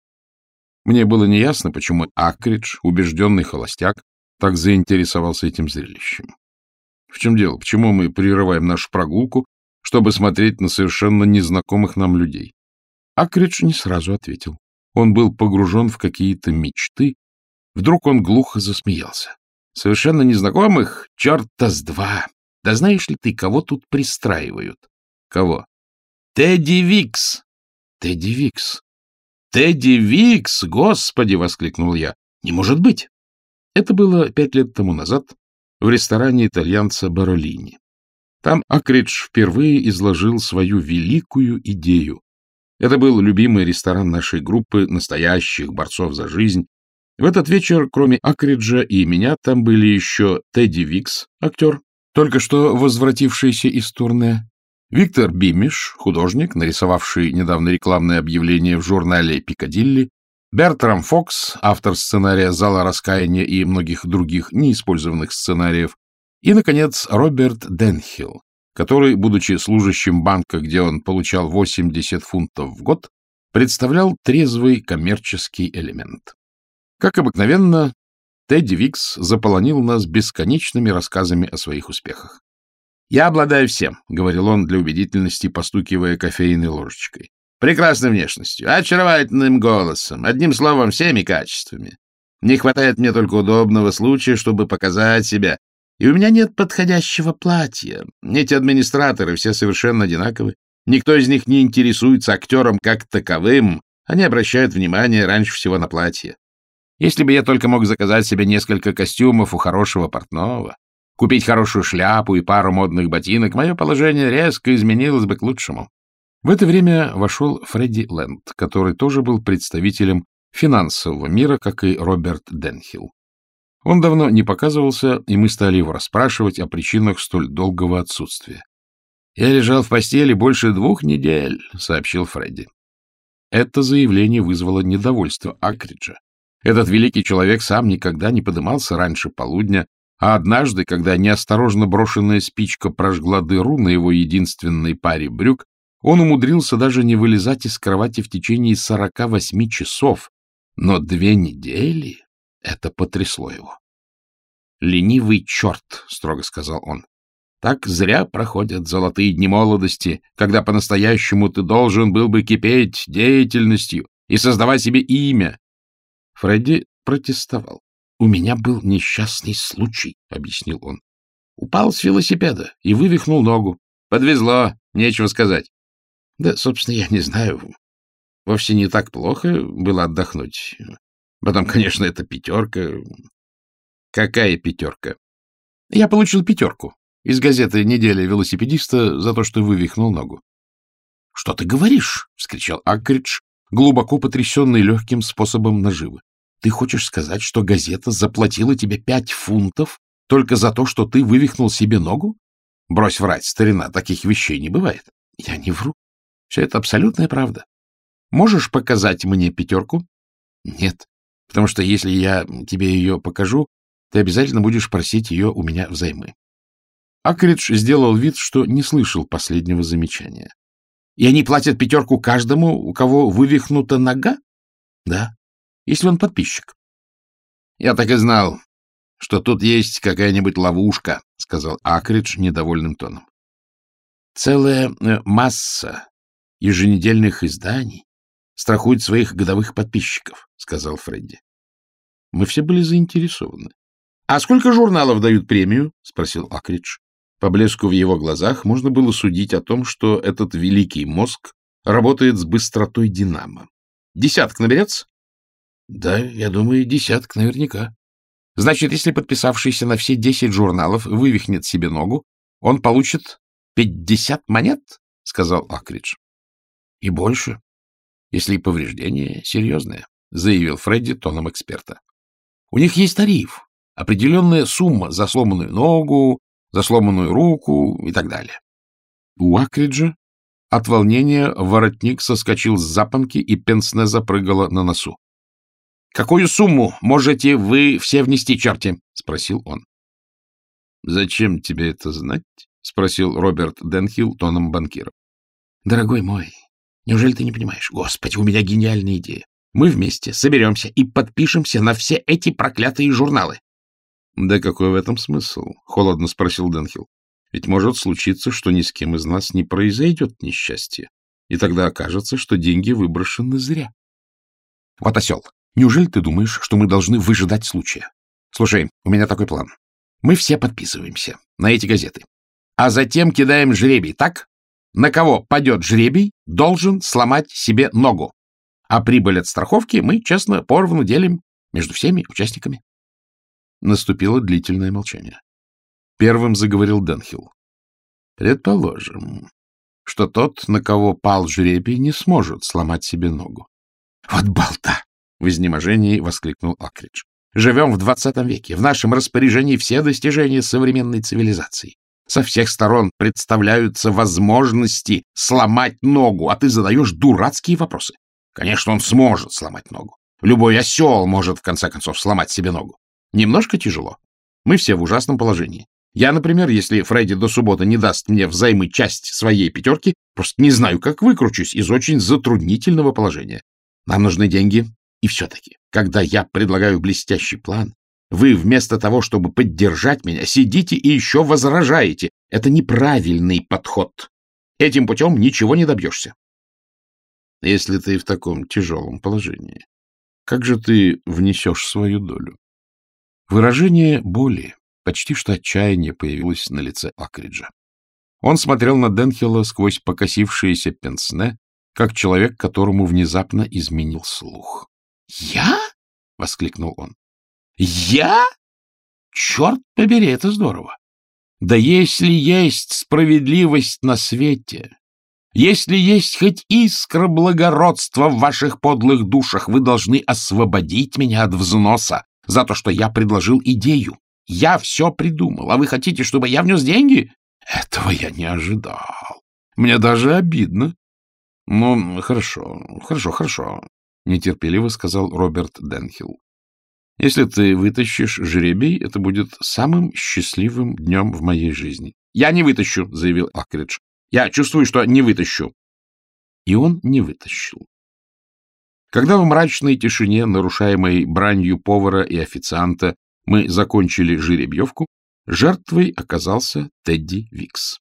Мне было неясно, почему Акридж, убежденный холостяк, так заинтересовался этим зрелищем. В чем дело? Почему мы прерываем нашу прогулку, чтобы смотреть на совершенно незнакомых нам людей? Акридж не сразу ответил. Он был погружен в какие-то мечты, Вдруг он глухо засмеялся. Совершенно незнакомых? Черта с два! Да знаешь ли ты, кого тут пристраивают? Кого? Тедди Викс! Тедди Викс! Тедди Викс! Господи! — воскликнул я. Не может быть! Это было пять лет тому назад в ресторане итальянца Баролини. Там Акридж впервые изложил свою великую идею. Это был любимый ресторан нашей группы настоящих борцов за жизнь, в этот вечер, кроме Акриджа и меня, там были еще Тедди Викс, актер, только что возвратившийся из турне, Виктор Бимиш, художник, нарисовавший недавно рекламное объявление в журнале «Пикадилли», Бертрам Фокс, автор сценария «Зала раскаяния» и многих других неиспользованных сценариев, и, наконец, Роберт Денхилл, который, будучи служащим банка, где он получал 80 фунтов в год, представлял трезвый коммерческий элемент. Как обыкновенно, Тедди Викс заполонил нас бесконечными рассказами о своих успехах. «Я обладаю всем», — говорил он для убедительности, постукивая кофейной ложечкой. «Прекрасной внешностью, очаровательным голосом, одним словом, всеми качествами. Не хватает мне только удобного случая, чтобы показать себя. И у меня нет подходящего платья. Эти администраторы все совершенно одинаковы. Никто из них не интересуется актером как таковым. Они обращают внимание раньше всего на платье. Если бы я только мог заказать себе несколько костюмов у хорошего портного, купить хорошую шляпу и пару модных ботинок, мое положение резко изменилось бы к лучшему. В это время вошел Фредди Лэнд, который тоже был представителем финансового мира, как и Роберт Денхилл. Он давно не показывался, и мы стали его расспрашивать о причинах столь долгого отсутствия. «Я лежал в постели больше двух недель», — сообщил Фредди. Это заявление вызвало недовольство Акриджа. Этот великий человек сам никогда не подымался раньше полудня, а однажды, когда неосторожно брошенная спичка прожгла дыру на его единственной паре брюк, Он умудрился даже не вылезать из кровати в течение сорока восьми часов, но две недели — это потрясло его. «Ленивый черт», — строго сказал он. «Так зря проходят золотые дни молодости, когда по-настоящему ты должен был бы кипеть деятельностью и создавать себе имя». Фредди протестовал. «У меня был несчастный случай», — объяснил он. «Упал с велосипеда и вывихнул ногу. Подвезло, нечего сказать». «Да, собственно, я не знаю. Вовсе не так плохо было отдохнуть. Потом, конечно, это пятерка. Какая пятерка? Я получил пятерку из газеты «Неделя велосипедиста» за то, что вывихнул ногу. — Что ты говоришь? — вскричал Акридж, глубоко потрясенный легким способом наживы. — Ты хочешь сказать, что газета заплатила тебе пять фунтов только за то, что ты вывихнул себе ногу? Брось врать, старина, таких вещей не бывает. Я не вру. Все это абсолютная правда. Можешь показать мне пятерку? Нет, потому что если я тебе ее покажу, ты обязательно будешь просить ее у меня взаймы. Акридж сделал вид, что не слышал последнего замечания. И они платят пятерку каждому, у кого вывихнута нога? Да, если он подписчик. Я так и знал, что тут есть какая-нибудь ловушка, сказал Акридж недовольным тоном. Целая э, масса еженедельных изданий страхует своих годовых подписчиков, сказал Фредди. Мы все были заинтересованы. — А сколько журналов дают премию? — спросил Акридж. По блеску в его глазах можно было судить о том, что этот великий мозг работает с быстротой динамо. — Десяток наберется? — Да, я думаю, десяток наверняка. — Значит, если подписавшийся на все десять журналов вывихнет себе ногу, он получит пятьдесят монет? — сказал Акридж. — И больше, если и повреждения серьезные, — заявил Фредди тоном эксперта. — У них есть тариф, определенная сумма за сломанную ногу, за сломанную руку и так далее. У Акриджа от волнения воротник соскочил с запонки, и Пенсне запрыгала на носу. — Какую сумму можете вы все внести, черти? — спросил он. — Зачем тебе это знать? — спросил Роберт Денхилл тоном банкира. — Дорогой мой, неужели ты не понимаешь? Господи, у меня гениальная идея. Мы вместе соберемся и подпишемся на все эти проклятые журналы. Да какой в этом смысл? — холодно спросил Денхилл. — Ведь может случиться, что ни с кем из нас не произойдет несчастье, и тогда окажется, что деньги выброшены зря. — Вот осел, неужели ты думаешь, что мы должны выжидать случая? Слушай, у меня такой план. Мы все подписываемся на эти газеты, а затем кидаем жребий, так? На кого падет жребий, должен сломать себе ногу. А прибыль от страховки мы честно поровну делим между всеми участниками. Наступило длительное молчание. Первым заговорил Денхилл. Предположим, что тот, на кого пал жребий, не сможет сломать себе ногу. — Вот болта! — в изнеможении воскликнул Акридж. — Живем в двадцатом веке. В нашем распоряжении все достижения современной цивилизации. Со всех сторон представляются возможности сломать ногу, а ты задаешь дурацкие вопросы. Конечно, он сможет сломать ногу. Любой осел может, в конце концов, сломать себе ногу. Немножко тяжело. Мы все в ужасном положении. Я, например, если Фредди до субботы не даст мне взаймы часть своей пятерки, просто не знаю, как выкручусь из очень затруднительного положения. Нам нужны деньги. И все-таки, когда я предлагаю блестящий план, вы вместо того, чтобы поддержать меня, сидите и еще возражаете. Это неправильный подход. Этим путем ничего не добьешься. Если ты в таком тяжелом положении, как же ты внесешь свою долю? Выражение боли, почти что отчаяние, появилось на лице Акриджа. Он смотрел на Денхилла сквозь покосившиеся пенсне, как человек, которому внезапно изменил слух. «Я?» — воскликнул он. «Я? Черт побери, это здорово! Да если есть справедливость на свете, если есть хоть искра благородства в ваших подлых душах, вы должны освободить меня от взноса, за то, что я предложил идею. Я все придумал, а вы хотите, чтобы я внес деньги? Этого я не ожидал. Мне даже обидно. Ну, хорошо, хорошо, хорошо, — нетерпеливо сказал Роберт Денхилл. Если ты вытащишь жребий, это будет самым счастливым днем в моей жизни. — Я не вытащу, — заявил Акридж. — Я чувствую, что не вытащу. и он не вытащил. Когда в мрачной тишине, нарушаемой бранью повара и официанта, мы закончили жеребьевку, жертвой оказался Тедди Викс.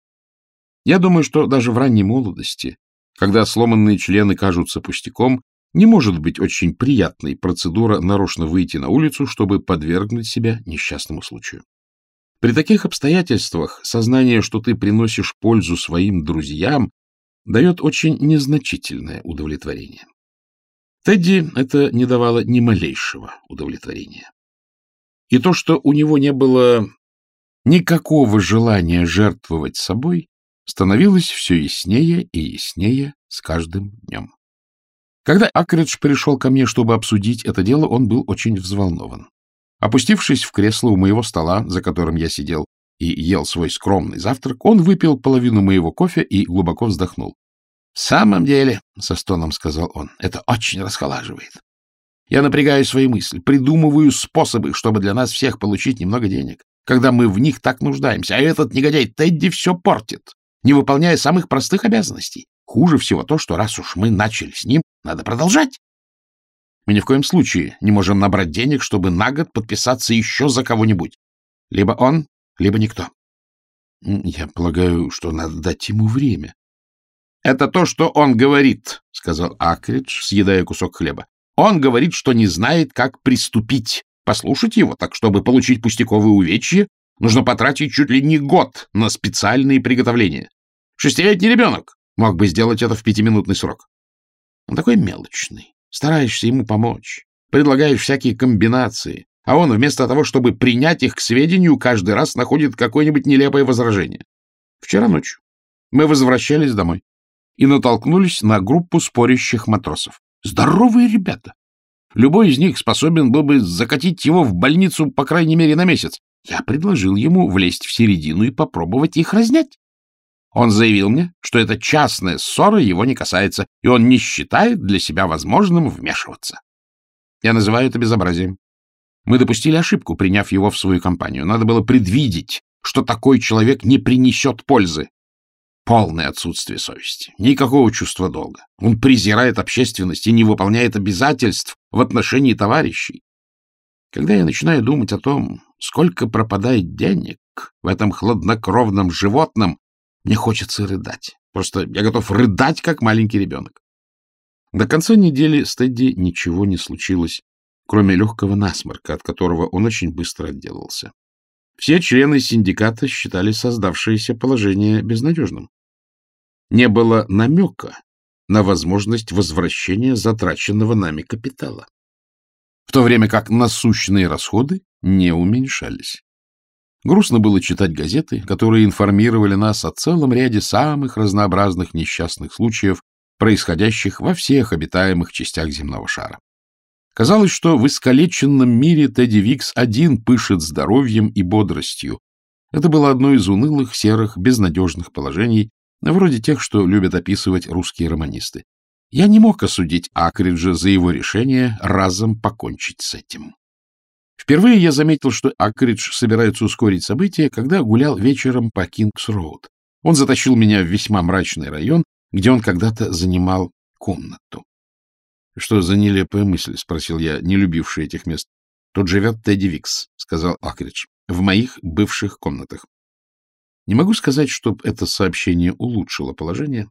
Я думаю, что даже в ранней молодости, когда сломанные члены кажутся пустяком, не может быть очень приятной процедура нарочно выйти на улицу, чтобы подвергнуть себя несчастному случаю. При таких обстоятельствах сознание, что ты приносишь пользу своим друзьям, дает очень незначительное удовлетворение. Тедди это не давало ни малейшего удовлетворения. И то, что у него не было никакого желания жертвовать собой, становилось все яснее и яснее с каждым днем. Когда Акридж пришел ко мне, чтобы обсудить это дело, он был очень взволнован. Опустившись в кресло у моего стола, за которым я сидел и ел свой скромный завтрак, он выпил половину моего кофе и глубоко вздохнул. — В самом деле, — со стоном сказал он, — это очень расхолаживает. Я напрягаю свои мысли, придумываю способы, чтобы для нас всех получить немного денег, когда мы в них так нуждаемся, а этот негодяй Тедди все портит, не выполняя самых простых обязанностей. Хуже всего то, что раз уж мы начали с ним, надо продолжать. Мы ни в коем случае не можем набрать денег, чтобы на год подписаться еще за кого-нибудь. Либо он, либо никто. Я полагаю, что надо дать ему время. — Это то, что он говорит, — сказал Акридж, съедая кусок хлеба. Он говорит, что не знает, как приступить. Послушать его, так чтобы получить пустяковые увечья, нужно потратить чуть ли не год на специальные приготовления. Шестилетний ребенок мог бы сделать это в пятиминутный срок. Он такой мелочный. Стараешься ему помочь, предлагаешь всякие комбинации, а он вместо того, чтобы принять их к сведению, каждый раз находит какое-нибудь нелепое возражение. Вчера ночью мы возвращались домой и натолкнулись на группу спорящих матросов. Здоровые ребята. Любой из них способен был бы закатить его в больницу, по крайней мере, на месяц. Я предложил ему влезть в середину и попробовать их разнять. Он заявил мне, что эта частная ссора его не касается, и он не считает для себя возможным вмешиваться. Я называю это безобразием. Мы допустили ошибку, приняв его в свою компанию. Надо было предвидеть, что такой человек не принесет пользы. Полное отсутствие совести, никакого чувства долга. Он презирает общественность и не выполняет обязательств в отношении товарищей. Когда я начинаю думать о том, сколько пропадает денег в этом хладнокровном животном, мне хочется рыдать. Просто я готов рыдать, как маленький ребенок. До конца недели с Тедди ничего не случилось, кроме легкого насморка, от которого он очень быстро отделался. Все члены синдиката считали создавшееся положение безнадежным не было намека на возможность возвращения затраченного нами капитала, в то время как насущные расходы не уменьшались. Грустно было читать газеты, которые информировали нас о целом ряде самых разнообразных несчастных случаев, происходящих во всех обитаемых частях земного шара. Казалось, что в искалеченном мире Тедди Викс один пышет здоровьем и бодростью. Это было одно из унылых, серых, безнадежных положений, вроде тех, что любят описывать русские романисты. Я не мог осудить Акриджа за его решение разом покончить с этим. Впервые я заметил, что Акридж собирается ускорить события, когда гулял вечером по Кингс-Роуд. Он затащил меня в весьма мрачный район, где он когда-то занимал комнату. — Что за нелепая мысль? — спросил я, не любивший этих мест. — Тут живет Тедди Викс, — сказал Акридж, — в моих бывших комнатах. Не могу сказать, чтобы это сообщение улучшило положение.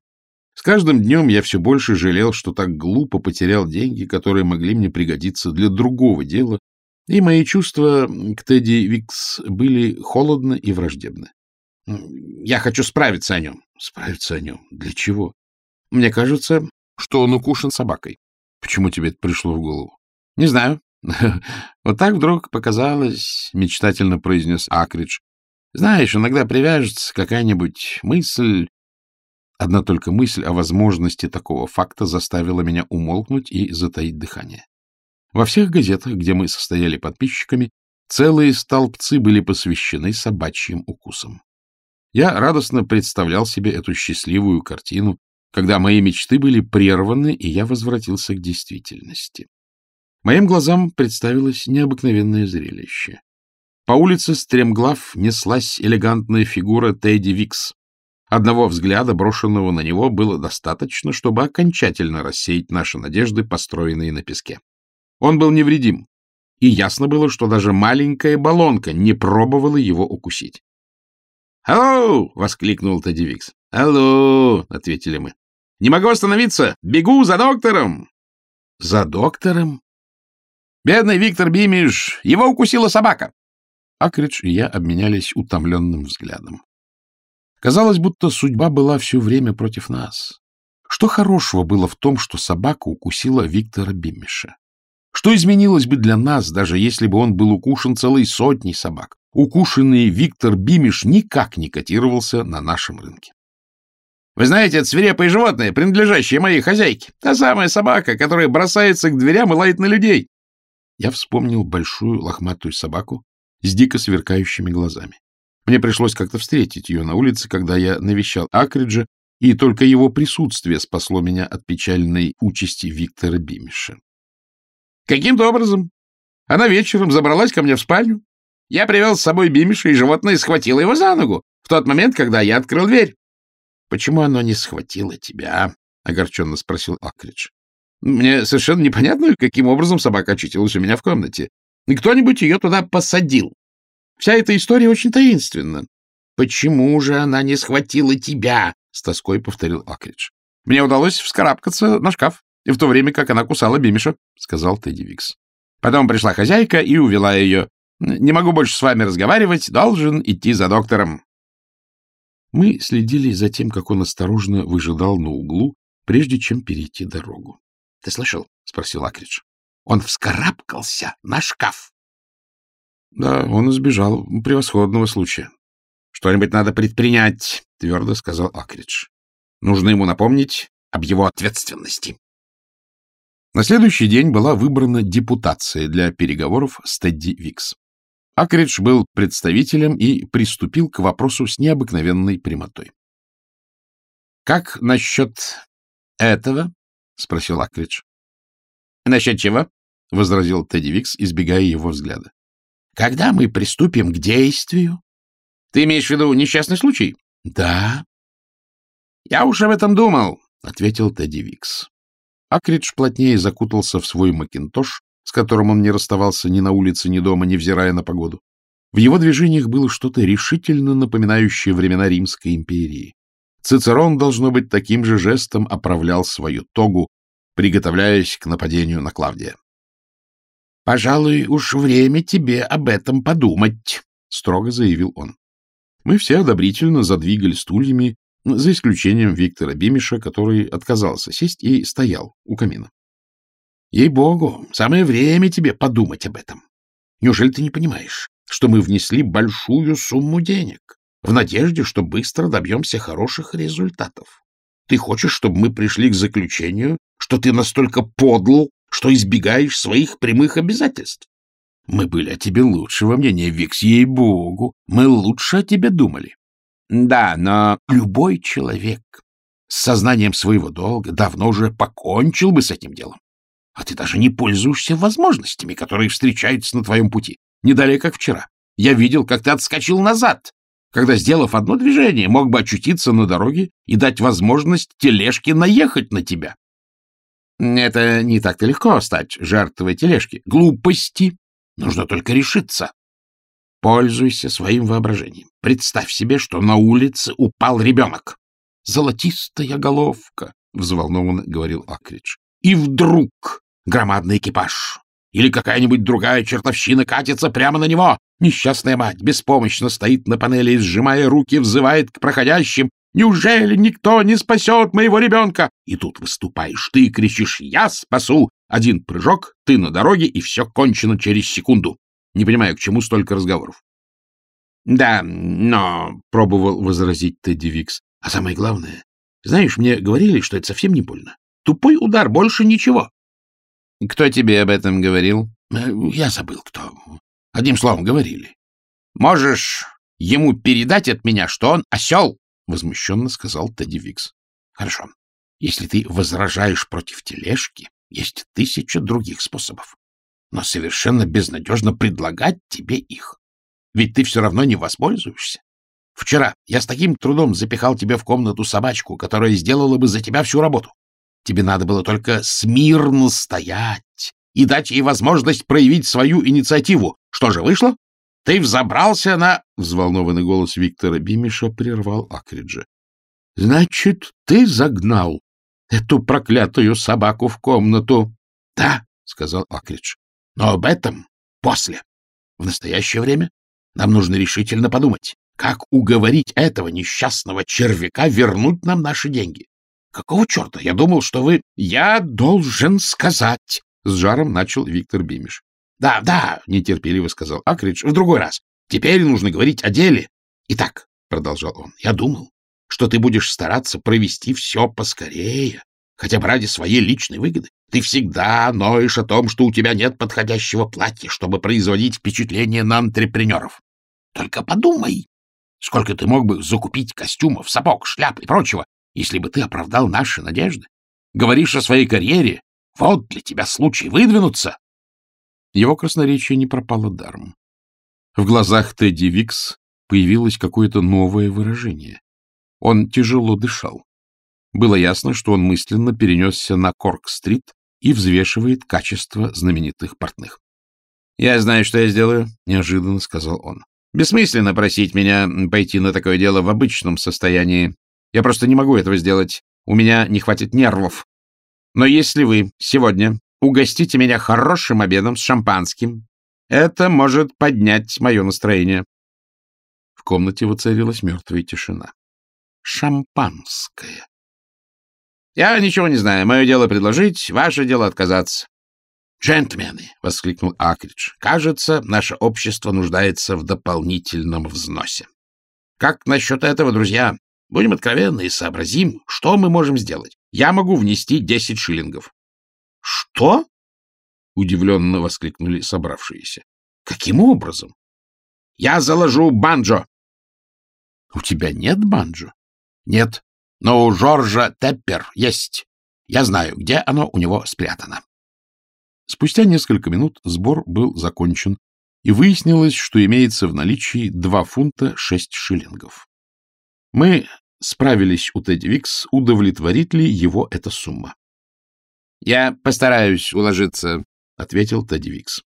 С каждым днем я все больше жалел, что так глупо потерял деньги, которые могли мне пригодиться для другого дела, и мои чувства к Тедди Викс были холодны и враждебны. Я хочу справиться о нем. Справиться о нем? Для чего? Мне кажется, что он укушен собакой. Почему тебе это пришло в голову? Не знаю. Вот так вдруг показалось, мечтательно произнес Акридж. Знаешь, иногда привяжется какая-нибудь мысль. Одна только мысль о возможности такого факта заставила меня умолкнуть и затаить дыхание. Во всех газетах, где мы состояли подписчиками, целые столбцы были посвящены собачьим укусам. Я радостно представлял себе эту счастливую картину, когда мои мечты были прерваны, и я возвратился к действительности. Моим глазам представилось необыкновенное зрелище. По улице стремглав неслась элегантная фигура Тедди Викс. Одного взгляда, брошенного на него, было достаточно, чтобы окончательно рассеять наши надежды, построенные на песке. Он был невредим, и ясно было, что даже маленькая баллонка не пробовала его укусить. «Алло!» — воскликнул Тедди Викс. «Алло!» — ответили мы. «Не могу остановиться! Бегу за доктором!» «За доктором?» «Бедный Виктор Бимиш! Его укусила собака!» Акридж и я обменялись утомленным взглядом. Казалось, будто судьба была все время против нас. Что хорошего было в том, что собака укусила Виктора Бимиша? Что изменилось бы для нас, даже если бы он был укушен целой сотней собак? Укушенный Виктор Бимиш никак не котировался на нашем рынке. Вы знаете, это свирепое животное, принадлежащее моей хозяйке. Та самая собака, которая бросается к дверям и лает на людей. Я вспомнил большую лохматую собаку с дико сверкающими глазами. Мне пришлось как-то встретить ее на улице, когда я навещал Акриджа, и только его присутствие спасло меня от печальной участи Виктора Бимиша. Каким-то образом она вечером забралась ко мне в спальню. Я привел с собой Бимиша, и животное схватило его за ногу в тот момент, когда я открыл дверь. — Почему оно не схватило тебя? — огорченно спросил Акридж. — Мне совершенно непонятно, каким образом собака очутилась у меня в комнате. И кто-нибудь ее туда посадил. Вся эта история очень таинственна. — Почему же она не схватила тебя? — с тоской повторил Акридж. — Мне удалось вскарабкаться на шкаф, и в то время как она кусала Бимиша, — сказал Тедди Викс. Потом пришла хозяйка и увела ее. Не могу больше с вами разговаривать, должен идти за доктором. Мы следили за тем, как он осторожно выжидал на углу, прежде чем перейти дорогу. — Ты слышал? — спросил Акридж. — Он вскарабкался на шкаф. Да, он избежал превосходного случая. — Что-нибудь надо предпринять, — твердо сказал Акридж. — Нужно ему напомнить об его ответственности. На следующий день была выбрана депутация для переговоров с Тедди Викс. Акридж был представителем и приступил к вопросу с необыкновенной прямотой. — Как насчет этого? — спросил Акридж. — Насчет чего? — возразил Тедди Викс, избегая его взгляда. Когда мы приступим к действию? Ты имеешь в виду несчастный случай? Да. Я уж об этом думал, ответил Тедди Викс. Акридж плотнее закутался в свой макинтош, с которым он не расставался ни на улице, ни дома, невзирая на погоду. В его движениях было что-то решительно напоминающее времена Римской империи. Цицерон, должно быть, таким же жестом оправлял свою тогу, приготовляясь к нападению на Клавдия. Пожалуй, уж время тебе об этом подумать, — строго заявил он. Мы все одобрительно задвигали стульями, за исключением Виктора Бимиша, который отказался сесть и стоял у камина. — Ей-богу, самое время тебе подумать об этом. Неужели ты не понимаешь, что мы внесли большую сумму денег в надежде, что быстро добьемся хороших результатов? Ты хочешь, чтобы мы пришли к заключению, что ты настолько подл, что избегаешь своих прямых обязательств. Мы были о тебе лучшего мнения, Викс, ей-богу. Мы лучше о тебе думали. Да, но любой человек с сознанием своего долга давно уже покончил бы с этим делом. А ты даже не пользуешься возможностями, которые встречаются на твоем пути. Не как вчера. Я видел, как ты отскочил назад, когда, сделав одно движение, мог бы очутиться на дороге и дать возможность тележке наехать на тебя. Это не так-то легко стать жертвой тележки. Глупости. Нужно только решиться. Пользуйся своим воображением. Представь себе, что на улице упал ребенок. Золотистая головка, — взволнованно говорил Акридж. И вдруг громадный экипаж или какая-нибудь другая чертовщина катится прямо на него. Несчастная мать беспомощно стоит на панели и, сжимая руки, взывает к проходящим. Неужели никто не спасет моего ребенка? И тут выступаешь ты и кричишь «Я спасу!» Один прыжок, ты на дороге, и все кончено через секунду. Не понимаю, к чему столько разговоров. — Да, но... — пробовал возразить Тедди Викс. — А самое главное, знаешь, мне говорили, что это совсем не больно. Тупой удар, больше ничего. — Кто тебе об этом говорил? Э, — Я забыл, кто. Одним словом, говорили. — Можешь ему передать от меня, что он осел? — возмущенно сказал Тедди Викс. — Хорошо. Если ты возражаешь против тележки, есть тысяча других способов. Но совершенно безнадежно предлагать тебе их. Ведь ты все равно не воспользуешься. Вчера я с таким трудом запихал тебе в комнату собачку, которая сделала бы за тебя всю работу. Тебе надо было только смирно стоять и дать ей возможность проявить свою инициативу. Что же вышло? Ты взобрался на... Взволнованный голос Виктора Бимиша прервал Акриджа. — Значит, ты загнал эту проклятую собаку в комнату? — Да, — сказал Акридж. — Но об этом после. В настоящее время нам нужно решительно подумать, как уговорить этого несчастного червяка вернуть нам наши деньги. Какого черта? Я думал, что вы... Я должен сказать, — с жаром начал Виктор Бимиш. Да, да, — нетерпеливо сказал Акридж, — в другой раз. Теперь нужно говорить о деле. Итак, — продолжал он, — я думал, что ты будешь стараться провести все поскорее, хотя бы ради своей личной выгоды. Ты всегда ноешь о том, что у тебя нет подходящего платья, чтобы производить впечатление на антрепренеров. Только подумай, сколько ты мог бы закупить костюмов, сапог, шляп и прочего, если бы ты оправдал наши надежды. Говоришь о своей карьере. Вот для тебя случай выдвинуться. Его красноречие не пропало даром. В глазах Тедди Викс появилось какое-то новое выражение. Он тяжело дышал. Было ясно, что он мысленно перенесся на Корк-стрит и взвешивает качество знаменитых портных. — Я знаю, что я сделаю, — неожиданно сказал он. — Бессмысленно просить меня пойти на такое дело в обычном состоянии. Я просто не могу этого сделать. У меня не хватит нервов. Но если вы сегодня угостите меня хорошим обедом с шампанским, это может поднять мое настроение. В комнате воцарилась мертвая тишина. Шампанское. Я ничего не знаю. Мое дело предложить, ваше дело отказаться. «Джентльмены!» — воскликнул Акридж. «Кажется, наше общество нуждается в дополнительном взносе. Как насчет этого, друзья? Будем откровенны и сообразим, что мы можем сделать. Я могу внести десять шиллингов. — Что? — удивленно воскликнули собравшиеся. — Каким образом? — Я заложу банджо. — У тебя нет банджо? — Нет, но у Жоржа Теппер есть. Я знаю, где оно у него спрятано. Спустя несколько минут сбор был закончен, и выяснилось, что имеется в наличии два фунта шесть шиллингов. Мы справились у Тедди Викс, удовлетворит ли его эта сумма. — Я постараюсь уложиться, — ответил Тедди Викс.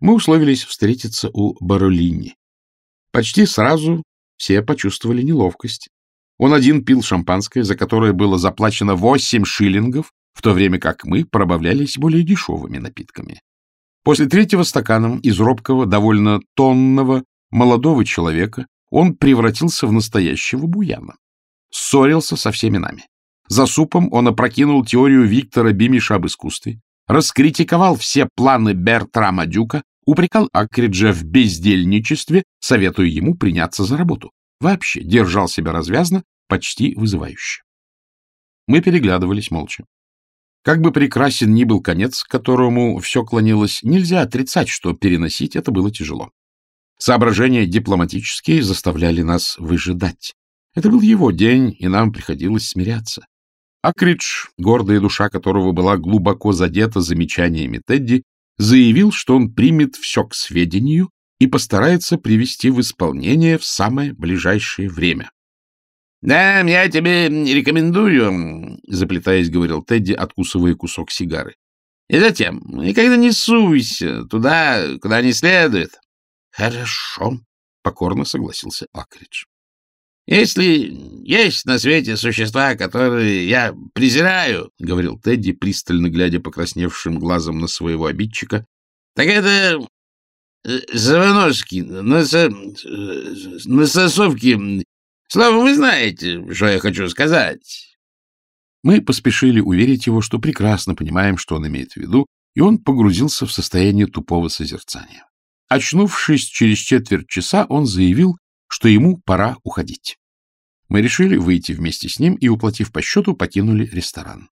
Мы условились встретиться у Баролини. Почти сразу все почувствовали неловкость. Он один пил шампанское, за которое было заплачено восемь шиллингов, в то время как мы пробавлялись более дешевыми напитками. После третьего стакана из робкого, довольно тонного, молодого человека он превратился в настоящего буяна. Ссорился со всеми нами. За супом он опрокинул теорию Виктора Бимиша об искусстве, раскритиковал все планы Бертрама Дюка, упрекал Акриджа в бездельничестве, советуя ему приняться за работу. Вообще держал себя развязно, почти вызывающе. Мы переглядывались молча. Как бы прекрасен ни был конец, к которому все клонилось, нельзя отрицать, что переносить это было тяжело. Соображения дипломатические заставляли нас выжидать. Это был его день, и нам приходилось смиряться. Акридж, гордая душа которого была глубоко задета замечаниями Тедди, заявил, что он примет все к сведению и постарается привести в исполнение в самое ближайшее время. — Да, я тебе рекомендую, — заплетаясь, говорил Тедди, откусывая кусок сигары. — И затем, никогда не суйся туда, куда не следует. Хорошо, — покорно согласился Акридж. Если есть на свете существа, которые я презираю, — говорил Тедди, пристально глядя покрасневшим глазом на своего обидчика, — так это завоноски, носо... нососовки. Слава, вы знаете, что я хочу сказать. Мы поспешили уверить его, что прекрасно понимаем, что он имеет в виду, и он погрузился в состояние тупого созерцания. Очнувшись через четверть часа, он заявил, что ему пора уходить. Мы решили выйти вместе с ним и, уплатив по счету, покинули ресторан.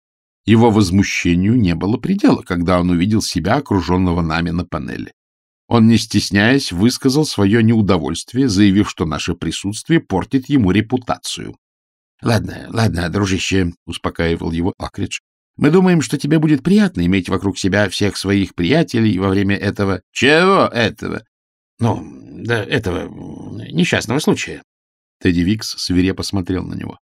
Его возмущению не было предела, когда он увидел себя, окруженного нами на панели. Он, не стесняясь, высказал свое неудовольствие, заявив, что наше присутствие портит ему репутацию. — Ладно, ладно, дружище, — успокаивал его Акридж. Мы думаем, что тебе будет приятно иметь вокруг себя всех своих приятелей во время этого... Чего этого? Ну, да, этого несчастного случая. Тедди Викс свирепо смотрел на него.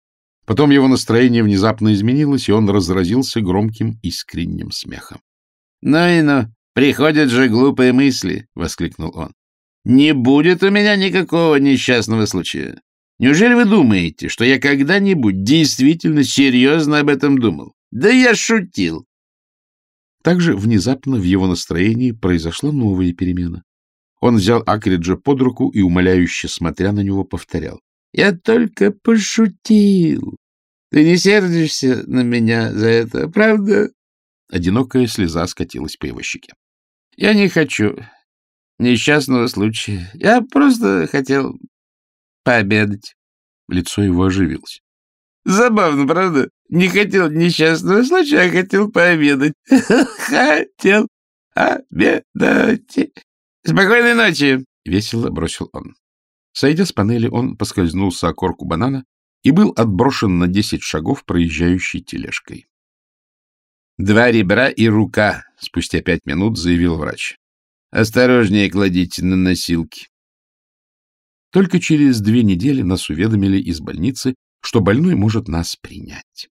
Потом его настроение внезапно изменилось, и он разразился громким искренним смехом. — Ну и ну, приходят же глупые мысли! — воскликнул он. — Не будет у меня никакого несчастного случая. Неужели вы думаете, что я когда-нибудь действительно серьезно об этом думал? Да я шутил. Также внезапно в его настроении произошла новая перемена. Он взял Акриджа под руку и, умоляюще смотря на него, повторял. Я только пошутил. Ты не сердишься на меня за это, правда? Одинокая слеза скатилась по его щеке. Я не хочу несчастного случая. Я просто хотел пообедать. Лицо его оживилось. Забавно, правда? Не хотел несчастного случая, а хотел пообедать. Хотел обедать. Спокойной ночи, — весело бросил он. Сойдя с панели, он поскользнулся о корку банана и был отброшен на десять шагов проезжающей тележкой. «Два ребра и рука», — спустя пять минут заявил врач. «Осторожнее кладите на носилки». Только через две недели нас уведомили из больницы, что больной может нас принять.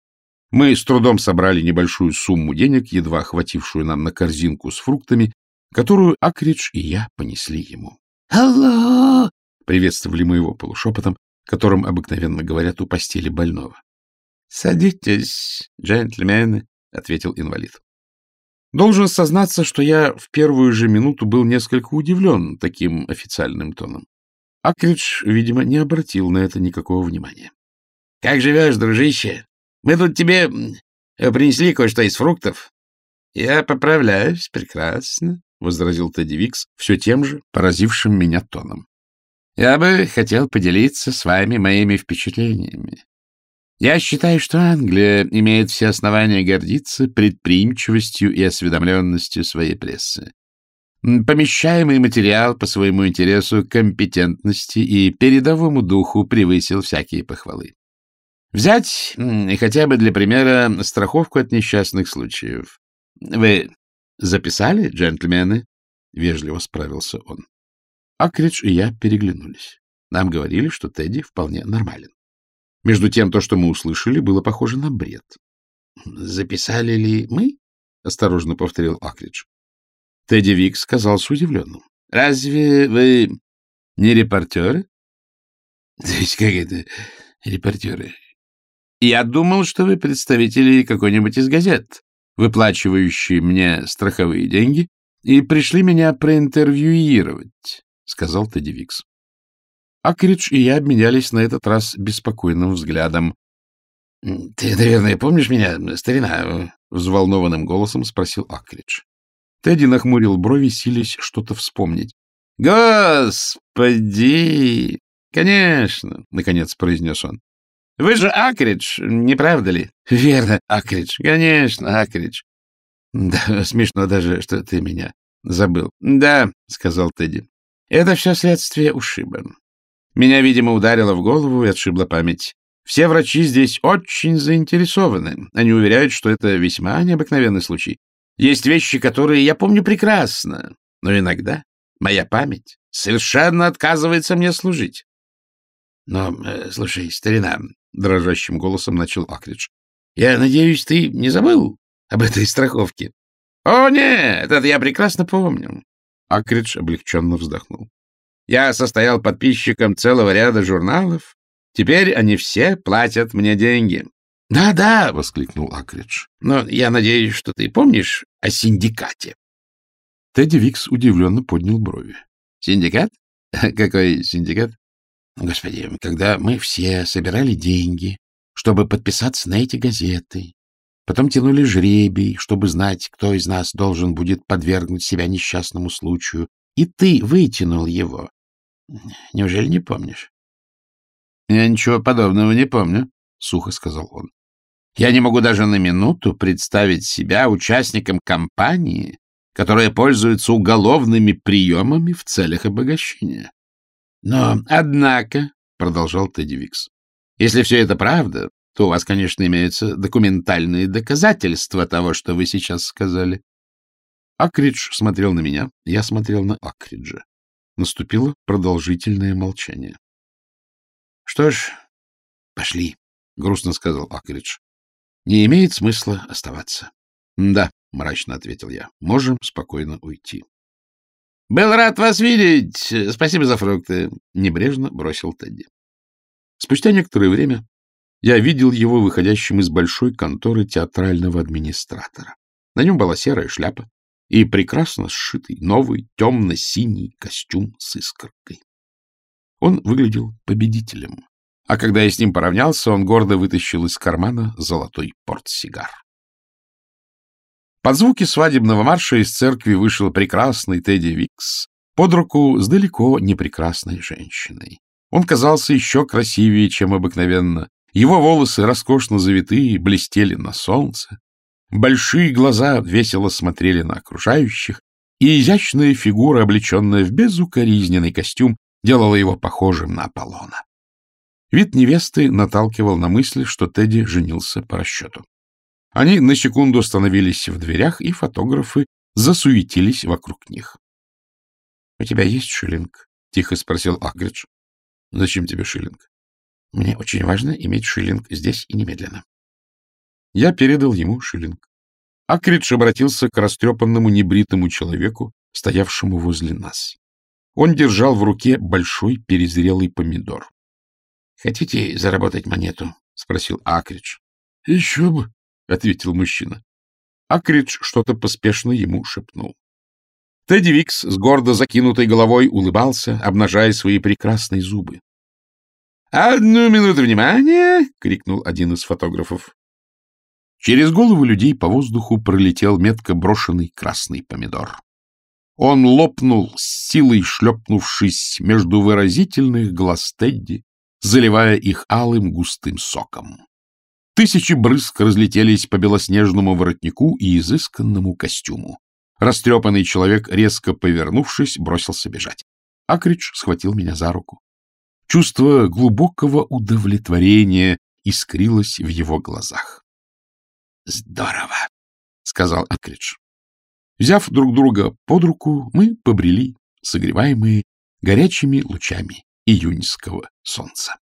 Мы с трудом собрали небольшую сумму денег, едва охватившую нам на корзинку с фруктами, которую Акридж и я понесли ему. «Алло!» приветствовали мы его полушепотом, которым обыкновенно говорят у постели больного. — Садитесь, джентльмены, — ответил инвалид. Должен сознаться, что я в первую же минуту был несколько удивлен таким официальным тоном. Акридж, видимо, не обратил на это никакого внимания. — Как живешь, дружище? Мы тут тебе принесли кое-что из фруктов. — Я поправляюсь прекрасно, — возразил Тедди Викс все тем же поразившим меня тоном. Я бы хотел поделиться с вами моими впечатлениями. Я считаю, что Англия имеет все основания гордиться предприимчивостью и осведомленностью своей прессы. Помещаемый материал по своему интересу, компетентности и передовому духу превысил всякие похвалы. Взять хотя бы для примера страховку от несчастных случаев. Вы записали, джентльмены? — вежливо справился он. Акридж и я переглянулись. Нам говорили, что Тедди вполне нормален. Между тем, то, что мы услышали, было похоже на бред. — Записали ли мы? — осторожно повторил Акридж. Тедди Викс казался удивленным. — Разве вы не репортеры? — То есть как это репортеры? — Я думал, что вы представители какой-нибудь из газет, выплачивающие мне страховые деньги, и пришли меня проинтервьюировать сказал Тедди Викс. Акридж и я обменялись на этот раз беспокойным взглядом. — Ты, наверное, помнишь меня, старина? — взволнованным голосом спросил Акридж. Тедди нахмурил брови, сились что-то вспомнить. — Господи! Конечно, — наконец произнес он. — Вы же Акридж, не правда ли? — Верно, Акридж. Конечно, Акридж. — Да, смешно даже, что ты меня забыл. — Да, — сказал Тедди. Это все следствие ушиба. Меня, видимо, ударило в голову и отшибла память. Все врачи здесь очень заинтересованы. Они уверяют, что это весьма необыкновенный случай. Есть вещи, которые я помню прекрасно, но иногда моя память совершенно отказывается мне служить. Но, э, слушай, старина, — дрожащим голосом начал Акридж, — я надеюсь, ты не забыл об этой страховке? — О, нет, это я прекрасно помню. Акридж облегченно вздохнул. «Я состоял подписчиком целого ряда журналов. Теперь они все платят мне деньги». «Да-да», — воскликнул Акридж. «Но я надеюсь, что ты помнишь о синдикате». Тедди Викс удивленно поднял брови. «Синдикат? Какой синдикат?» «Господи, когда мы все собирали деньги, чтобы подписаться на эти газеты, Потом тянули жребий, чтобы знать, кто из нас должен будет подвергнуть себя несчастному случаю. И ты вытянул его. Неужели не помнишь? — Я ничего подобного не помню, — сухо сказал он. — Я не могу даже на минуту представить себя участником кампании, которая пользуется уголовными приемами в целях обогащения. — Но, однако, — продолжал Тедди Викс, — если все это правда, то у вас, конечно, имеются документальные доказательства того, что вы сейчас сказали. Акридж смотрел на меня, я смотрел на Акриджа. Наступило продолжительное молчание. — Что ж, пошли, — грустно сказал Акридж. — Не имеет смысла оставаться. — Да, — мрачно ответил я, — можем спокойно уйти. — Был рад вас видеть. Спасибо за фрукты, — небрежно бросил Тедди. Спустя некоторое время я видел его выходящим из большой конторы театрального администратора. На нем была серая шляпа и прекрасно сшитый новый темно-синий костюм с искоркой. Он выглядел победителем, а когда я с ним поравнялся, он гордо вытащил из кармана золотой портсигар. Под звуки свадебного марша из церкви вышел прекрасный Тедди Викс под руку с далеко не прекрасной женщиной. Он казался еще красивее, чем обыкновенно, его волосы, роскошно завитые, блестели на солнце. Большие глаза весело смотрели на окружающих, и изящная фигура, облеченная в безукоризненный костюм, делала его похожим на Аполлона. Вид невесты наталкивал на мысль, что Тедди женился по расчету. Они на секунду остановились в дверях, и фотографы засуетились вокруг них. — У тебя есть шиллинг? — тихо спросил Акридж. — Зачем тебе шиллинг? Мне очень важно иметь шиллинг здесь и немедленно. Я передал ему шиллинг. Акридж обратился к растрепанному небритому человеку, стоявшему возле нас. Он держал в руке большой перезрелый помидор. — Хотите заработать монету? — спросил Акридж. — Еще бы, — ответил мужчина. Акридж что-то поспешно ему шепнул. Тедди Викс с гордо закинутой головой улыбался, обнажая свои прекрасные зубы. «Одну минуту внимания!» — крикнул один из фотографов. Через голову людей по воздуху пролетел метко брошенный красный помидор. Он лопнул, с силой шлепнувшись между выразительных глаз Тедди, заливая их алым густым соком. Тысячи брызг разлетелись по белоснежному воротнику и изысканному костюму. Растрепанный человек, резко повернувшись, бросился бежать. Акридж схватил меня за руку. Чувство глубокого удовлетворения искрилось в его глазах. — Здорово! — сказал Акридж. Взяв друг друга под руку, мы побрели, согреваемые горячими лучами июньского солнца.